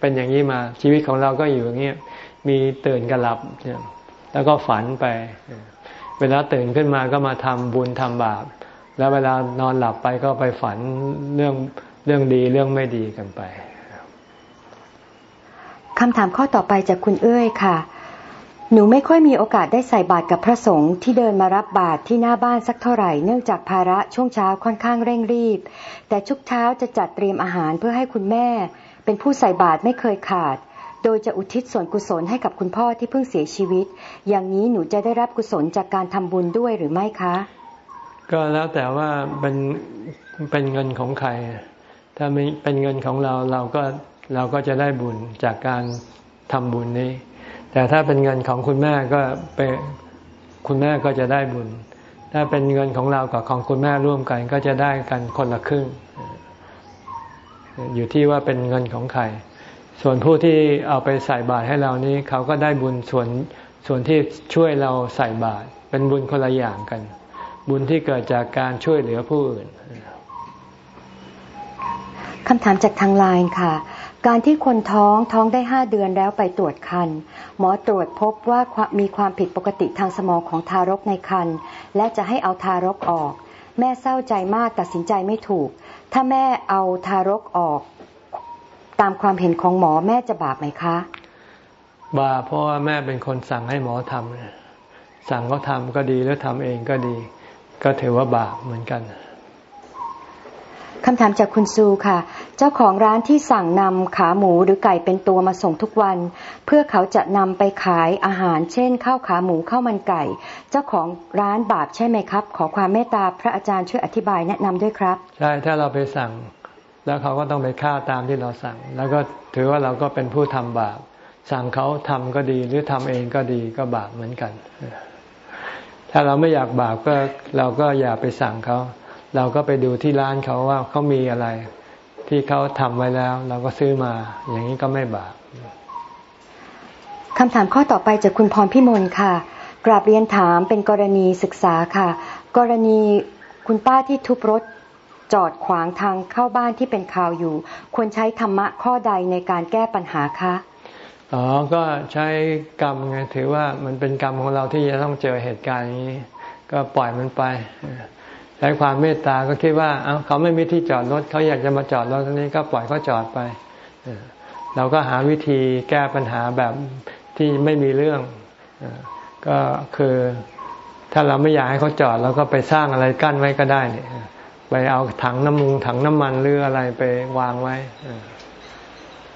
A: เป็นอย่างนี้มาชีวิตของเราก็อยู่อย่างนี้มีตื่นกับหลับแล้วก็ฝันไป เวลาตื่นขึ้นมาก็มาทำบุญทำบาป แล้วเวลานอนหลับไปก็ไปฝันเรื่องเรื่องดีเรื่องไม่ดีกันไป
B: คำถามข้อต่อไปจากคุณเอ้ยค่ะ หนูไม่ค่อยมีโอกาสได้ใส่บาตรกับพระสงฆ์ที่เดินมารับบาตรที่หน้าบ้านสักเท่าไหร่เนื่องจากภาระช่วงเช้าค่อนข้างเร่งรีบ แต่ทุกเช้าจะจัดเตรียมอาหารเพื่อให้คุณแม่ เป็นผู้ใส่บาตรไม่เคยขาด โดยจะอุทิศส่วนกุศลให้กับคุณพ่อที่เพิ่งเสียชีวิต อย่างนี้หนูจะได้รับกุศลจากการทำบุญด้วยหรือไม่คะ
A: ก็แล้วแต่ว่าเป็นเป็นเงินของใคร ถ้าไม่เป็นเงินของเราเราก็เราก็จะได้บุญจากการทำบุญนี้ แต่ถ้าเป็นเงินของคุณแม่ก็ไปคุณแม่ก็จะได้บุญ ถ้าเป็นเงินของเรากับของคุณแม่ร่วมกัน ก็จะได้กันคนละครึ่ง อยู่ที่ว่าเป็นเงินของใคร ส่วนผู้ที่เอาไปใส่บาตรให้เรานี้ เขาก็ได้บุญส่วนส่วนที่ช่วยเราใส่บาตรเป็นบุญคนละอย่างกัน บุญที่เกิดจากการช่วยเหลือผู้อื่น
B: คำถามจากทางไลน์ค่ะ การที่คนท้องท้องได้ห้าเดือนแล้วไปตรวจคัน หมอตรวจพบว่ามีความผิดปกติทางสมองของทารกในคันและจะให้เอาทารกออก แม่เศร้าใจมากตัดสินใจไม่ถูก ถ้าแม่เอาทารกออก ตามความเห็นของหมอแม่จะบาปไหมคะ
A: บาปเพราะว่าแม่เป็นคนสั่งให้หมอทำสั่งเขาทำก็ดีแล้วทำเองก็ดี ก็ถือว่าบาปเหมือนกัน
B: คำถามจากคุณซูค่ะ เจ้าของร้านที่สั่งนำขาหมูหรือไก่เป็นตัวมาส่งทุกวัน เพื่อเขาจะนำไปขายอาหาร เช่นข้าวขาหมูข้าวมันไก่ เจ้าของร้านบาปใช่ไหมครับ ขอความเมตตาพระอาจารย์ช่วยอธิบายแนะนำด้วยครับ
A: ใช่ถ้าเราไปสั่ง แล้วเขาก็ต้องไปฆ่าตามที่เราสั่ง แล้วก็ถือว่าเราก็เป็นผู้ทำบาป สั่งเขาทำก็ดีหรือทำเองก็ดีก็บาปเหมือนกัน ถ้าเราไม่อยากบาปก็เราก็อย่าไปสั่งเขา เราก็ไปดูที่ร้านเขาว่าเขามีอะไร ที่เขาทำไว้แล้ว เราก็ซื้อมา อย่างนี้ก็ไม่บาป
B: คำถามข้อต่อไปจากคุณพรพิมลค่ะ กราบเรียนถามเป็นกรณีศึกษาค่ะ กรณีคุณป้าที่ทุบรถจอดขวางทางเข้าบ้านที่เป็นข่าวอยู่ ควรใช้ธรรมะข้อใดในการแก้ปัญหาคะ
A: อ๋อก็ใช้กรรมไงถือว่ามันเป็นกรรมของเราที่จะต้องเจอเหตุการณ์อย่างนี้ ก็ปล่อยมันไป ใช้ความเมตตาก็คิดว่าเอาเขาไม่มีที่จอดรถเขาอยากจะมาจอดรถตรงนี้ก็ปล่อยเขาจอดไป เราก็หาวิธีแก้ปัญหาแบบที่ไม่มีเรื่องก็คือถ้าเราไม่อยากให้เขาจอดเราก็ไปสร้างอะไรกั้นไว้ก็ได้เนี่ยไปเอาถังน้ำมุงถังน้ำมันหรืออะไรไปวางไว้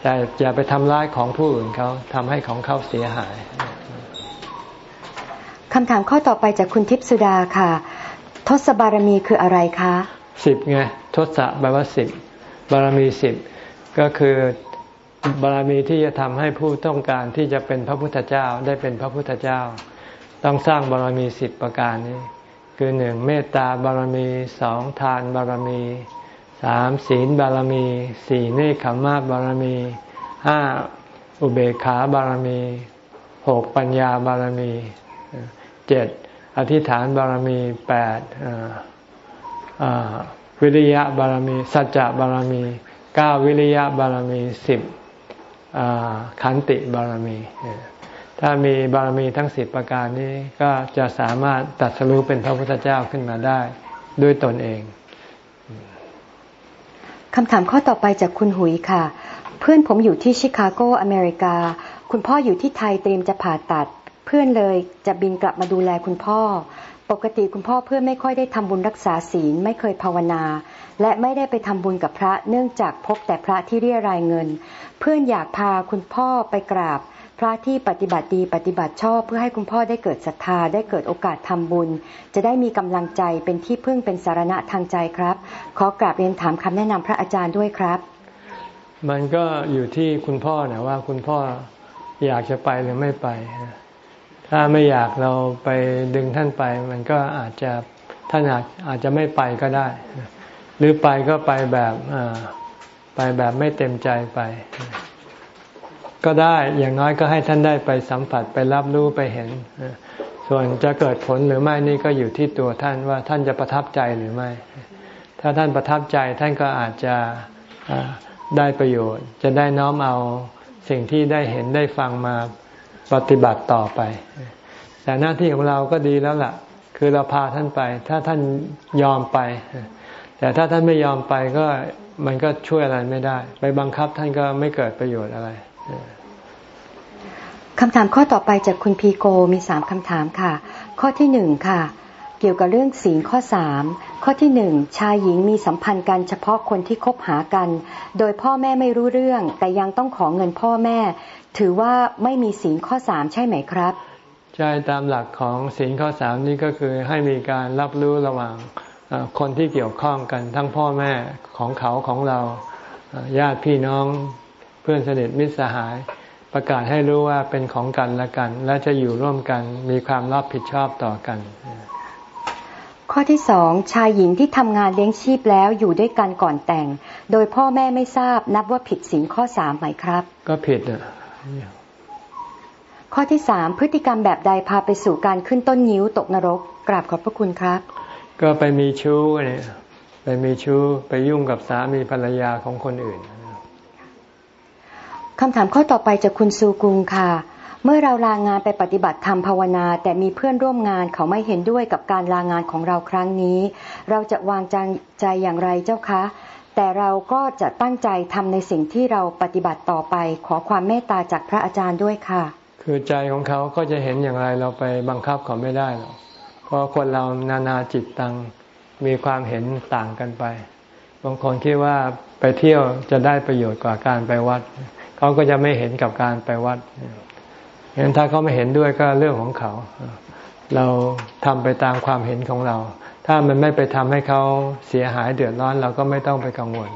A: แต่อย่าไปทำร้ายของผู้อื่นเขาทำให้ของเขาเสียหาย
B: คำถามข้อต่อไปจากคุณทิพสุดาค่ะ ทศบารมีคืออะไรคะ
A: สิบไงทศแปลว่าสิบบารมีสิบก็คือบารมีที่จะทำให้ผู้ต้องการที่จะเป็นพระพุทธเจ้าได้เป็นพระพุทธเจ้า ต้องสร้างบารมีสิบประการนี้ คือหนึ่งเมตตาบารมีสองทานบารมีสามศีลบารมีสี่เนคขมาบารมีห้าอุเบกขาบารมีหกปัญญาบารมีเจ็ด อธิษฐานบารมีแปดวิริยะบารมี สัจจะบารมีเก้าวิริยะบารมีสิบขันติบารมี ถ้ามีบารมีทั้งสิบประการนี้ก็จะสามารถตัดสู้เป็นพระพุทธเจ้าขึ้นมาได้ด้วยตนเอง
B: คำถามข้อต่อไปจากคุณหุยค่ะ เพื่อนผมอยู่ที่ชิคาโกอเมริกา คุณพ่ออยู่ที่ไทยเตรียมจะผ่าตัด เพื่อนเลยจะบินกลับมาดูแลคุณพ่อ ปกติคุณพ่อเพื่อนไม่ค่อยได้ทำบุญรักษาศีลไม่เคยภาวนา และไม่ได้ไปทำบุญกับพระเนื่องจากพบแต่พระที่เรียรายเงิน เพื่อนอยากพาคุณพ่อไปกราบพระที่ปฏิบัติดีปฏิบัติชอบเพื่อให้คุณพ่อได้เกิดศรัทธาได้เกิดโอกาสทำบุญ จะได้มีกำลังใจเป็นที่พึ่งเป็นสารณะทางใจครับ ขอกราบเรียนถามคำแนะนำพระอาจารย์ด้วยครับ
A: มันก็อยู่ที่คุณพ่อนะว่าคุณพ่ออยากจะไปหรือไม่ไป ถ้าไม่อยากเราไปดึงท่านไป มันก็อาจจะท่านอาจอาจจะไม่ไปก็ได้ หรือไปก็ไปแบบไปแบบไม่เต็มใจไป ก็ได้อย่างน้อยก็ให้ท่านได้ไปสัมผัสไปรับรู้ไปเห็น ส่วนจะเกิดผลหรือไม่นี่ก็อยู่ที่ตัวท่านว่าท่านจะประทับใจหรือไม่ ถ้าท่านประทับใจท่านก็อาจจะได้ประโยชน์ จะได้น้อมเอาสิ่งที่ได้เห็นได้ฟังมา ปฏิบัติต่อไป แต่หน้าที่ของเราก็ดีแล้วล่ะ คือเราพาท่านไป ถ้าท่านยอมไป แต่ถ้าท่านไม่ยอมไปก็มันก็ช่วยอะไรไม่ได้ ไปบังคับท่านก็ไม่เกิดประโยชน์อะไร
B: คำถามข้อต่อไปจากคุณพีโกมีสามคำถามค่ะ ข้อที่หนึ่งค่ะ เกี่ยวกับเรื่องศีลข้อสามข้อที่หนึ่งชายหญิงมีสัมพันธ์กันเฉพาะคนที่คบหากัน โดยพ่อแม่ไม่รู้เรื่อง แต่ยังต้องขอเงินพ่อแม่ ถือว่าไม่มีศีลข้อสามใช่ไหมครับ
A: ใช่ตามหลักของศีลข้อสามนี้ก็คือให้มีการรับรู้ระหว่างคนที่เกี่ยวข้องกันทั้งพ่อแม่ของเขาของเราญาติพี่น้องเพื่อนสนิทมิตรสหาย ประกาศให้รู้ว่าเป็นของกันและกัน และจะอยู่ร่วมกันมีความรับผิดชอบต่อกัน
B: ข้อที่สองชายหญิงที่ทำงานเลี้ยงชีพแล้วอยู่ด้วยกันก่อนแต่ง โดยพ่อแม่ไม่ทราบนับว่าผิดศีลข้อสามไหมครับ
A: ก็ผิดอะ
B: ข้อที่สามพฤติกรรมแบบใดพาไปสู่การขึ้นต้นนิ้วตกนรก กราบขอบพระคุณครับ
A: ก็ไปมีชู้เนี่ยไปมีชู้ไปยุ่งกับสามีภรรยาของคนอื่น
B: คำถามข้อต่อไปจากคุณซูกุงค่ะ เมื่อเราลางานไปปฏิบัติธรรมภาวนา แต่มีเพื่อนร่วมงานเขาไม่เห็นด้วยกับการลางานของเราครั้งนี้ เราจะวางใจอย่างไรเจ้าคะ แต่เราก็จะตั้งใจทำในสิ่งที่เราปฏิบัติต่อไป ขอความเมตตาจากพระอาจารย์ด้วยค่ะ
A: คือใจของเขาก็จะเห็นอย่างไรเราไปบังคับเขาไม่ได้หรอกเพราะคนเรานานาจิตตังมีความเห็นต่างกันไป บางคนคิดว่าไปเที่ยวจะได้ประโยชน์กว่าการไปวัด เขาก็จะไม่เห็นกับการไปวัดเห็นถ้าเขาไม่เห็นด้วยก็เรื่องของเขา เราทำไปตามความเห็นของเรา ถ้ามันไม่ไปทำให้เขาเสียหายเดือดร้อนเราก็ไม่ต้องไปกังวล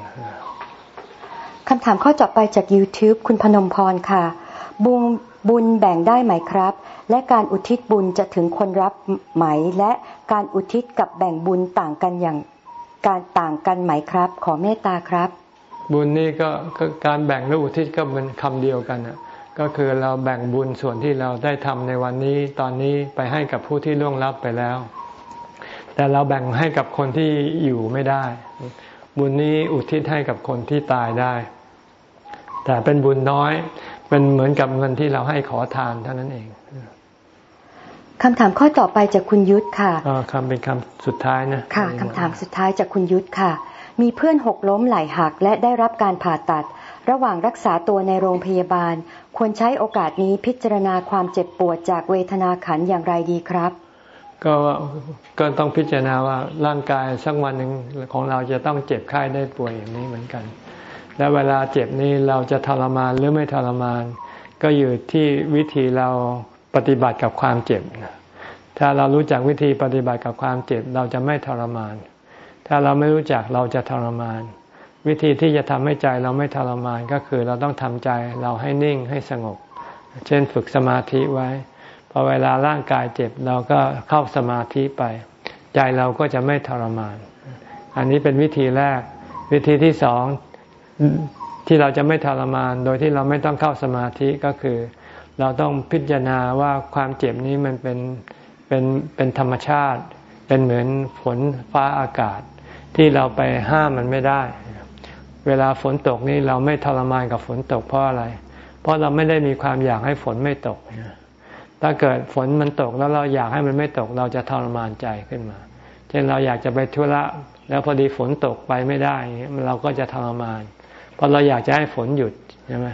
B: คำถามข้อจบไปจาก YouTube คุณพนมพรค่ะ บุญบุญแบ่งได้ไหมครับ และการอุทิศบุญจะถึงคนรับไหม และการอุทิศกับแบ่งบุญต่างกันอย่างการต่างกันไหมครับ ขอเมตตาครับ
A: บุญนี่ก็การแบ่งและอุทิศก็เป็นคำเดียวกันอะก็คือเราแบ่งบุญส่วนที่เราได้ทำในวันนี้ตอนนี้ไปให้กับผู้ที่ล่วงลับไปแล้ว แต่เราแบ่งให้กับคนที่อยู่ไม่ได้ บุญนี้อุทิศให้กับคนที่ตายได้ แต่เป็นบุญน้อย เป็นเหมือนกับเงินที่เราให้ขอทานเท่านั้นเอง
B: คำถามข้อต่อไปจากคุณยุทธค่ะ
A: คำเป็นคำสุดท้ายนะ
B: ค่ะคำถามสุดท้ายจากคุณยุทธค่ะ มีเพื่อนหกล้มไหลหักและได้รับการผ่าตัด ระหว่างรักษาตัวในโรงพยาบาล ควรใช้โอกาสนี้พิจารณาความเจ็บปวดจากเวทนาขันอย่างไรดีครับ
A: ก็ก็ต้องพิจารณาว่าร่างกายสักวันหนึ่งของเราจะต้องเจ็บไข้ได้ป่วยอย่างนี้เหมือนกัน และเวลาเจ็บนี้เราจะทรมานหรือไม่ทรมาน ก็อยู่ที่วิธีเราปฏิบัติกับความเจ็บ ถ้าเรารู้จักวิธีปฏิบัติกับความเจ็บเราจะไม่ทรมาน ถ้าเราไม่รู้จักเราจะทรมาน วิธีที่จะทำให้ใจเราไม่ทรมานก็คือเราต้องทำใจเราให้นิ่งให้สงบ เช่นฝึกสมาธิไว้ พอเวลาร่างกายเจ็บเราก็เข้าสมาธิไป ใจเราก็จะไม่ทรมาน อันนี้เป็นวิธีแรก วิธีที่สองที่เราจะไม่ทรมาน โดยที่เราไม่ต้องเข้าสมาธิก็คือ เราต้องพิจารณาว่าความเจ็บนี้มันเป็นเป็นเป็นธรรมชาติ เป็นเหมือนฝนฟ้าอากาศ ที่เราไปห้ามมันไม่ได้ เวลาฝนตกนี่เราไม่ทรมานกับฝนตกเพราะอะไร เพราะเราไม่ได้มีความอยากให้ฝนไม่ตก ถ้าเกิดฝนมันตกแล้วเราอยากให้มันไม่ตกเราจะทรมานใจขึ้นมา เช่นเราอยากจะไปธุระแล้วพอดีฝนตกไปไม่ได้เราก็จะทรมานเพราะเราอยากจะให้ฝนหยุดใช่ไหม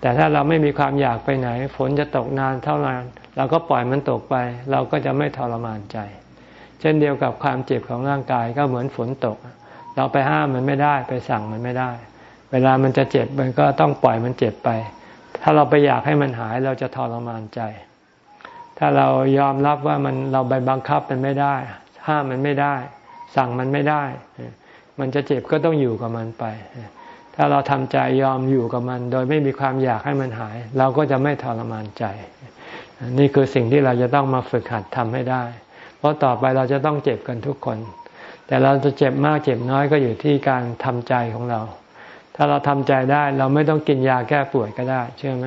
A: แต่ถ้าเราไม่มีความอยากไปไหน ฝนจะตกนานเท่าไหร่เราก็ปล่อยมันตกไป เราก็จะไม่ทรมานใจ เช่นเดียวกับความเจ็บของร่างกายก็เหมือนฝนตก เราไปห้ามมันไม่ได้ไปสั่งมันไม่ได้ เวลามันจะเจ็บมันก็ต้องปล่อยมันเจ็บไป ถ้าเราไปอยากให้มันหายเราจะทรมานใจ ถ้าเรายอมรับว่ามันเราไปบังคับมันไม่ได้ ห้ามมันไม่ได้ สั่งมันไม่ได้ มันจะเจ็บก็ต้องอยู่กับมันไป ถ้าเราทำใจยอมอยู่กับมัน โดยไม่มีความอยากให้มันหาย เราก็จะไม่ทรมานใจ นี่คือสิ่งที่เราจะต้องมาฝึกหัดทำให้ได้ เพราะต่อไปเราจะต้องเจ็บกันทุกคน แต่เราจะเจ็บมากเจ็บน้อยก็อยู่ที่การทำใจของเรา ถ้าเราทำใจได้เราไม่ต้องกินยาแก้ปวดก็ได้ เชื่อไหม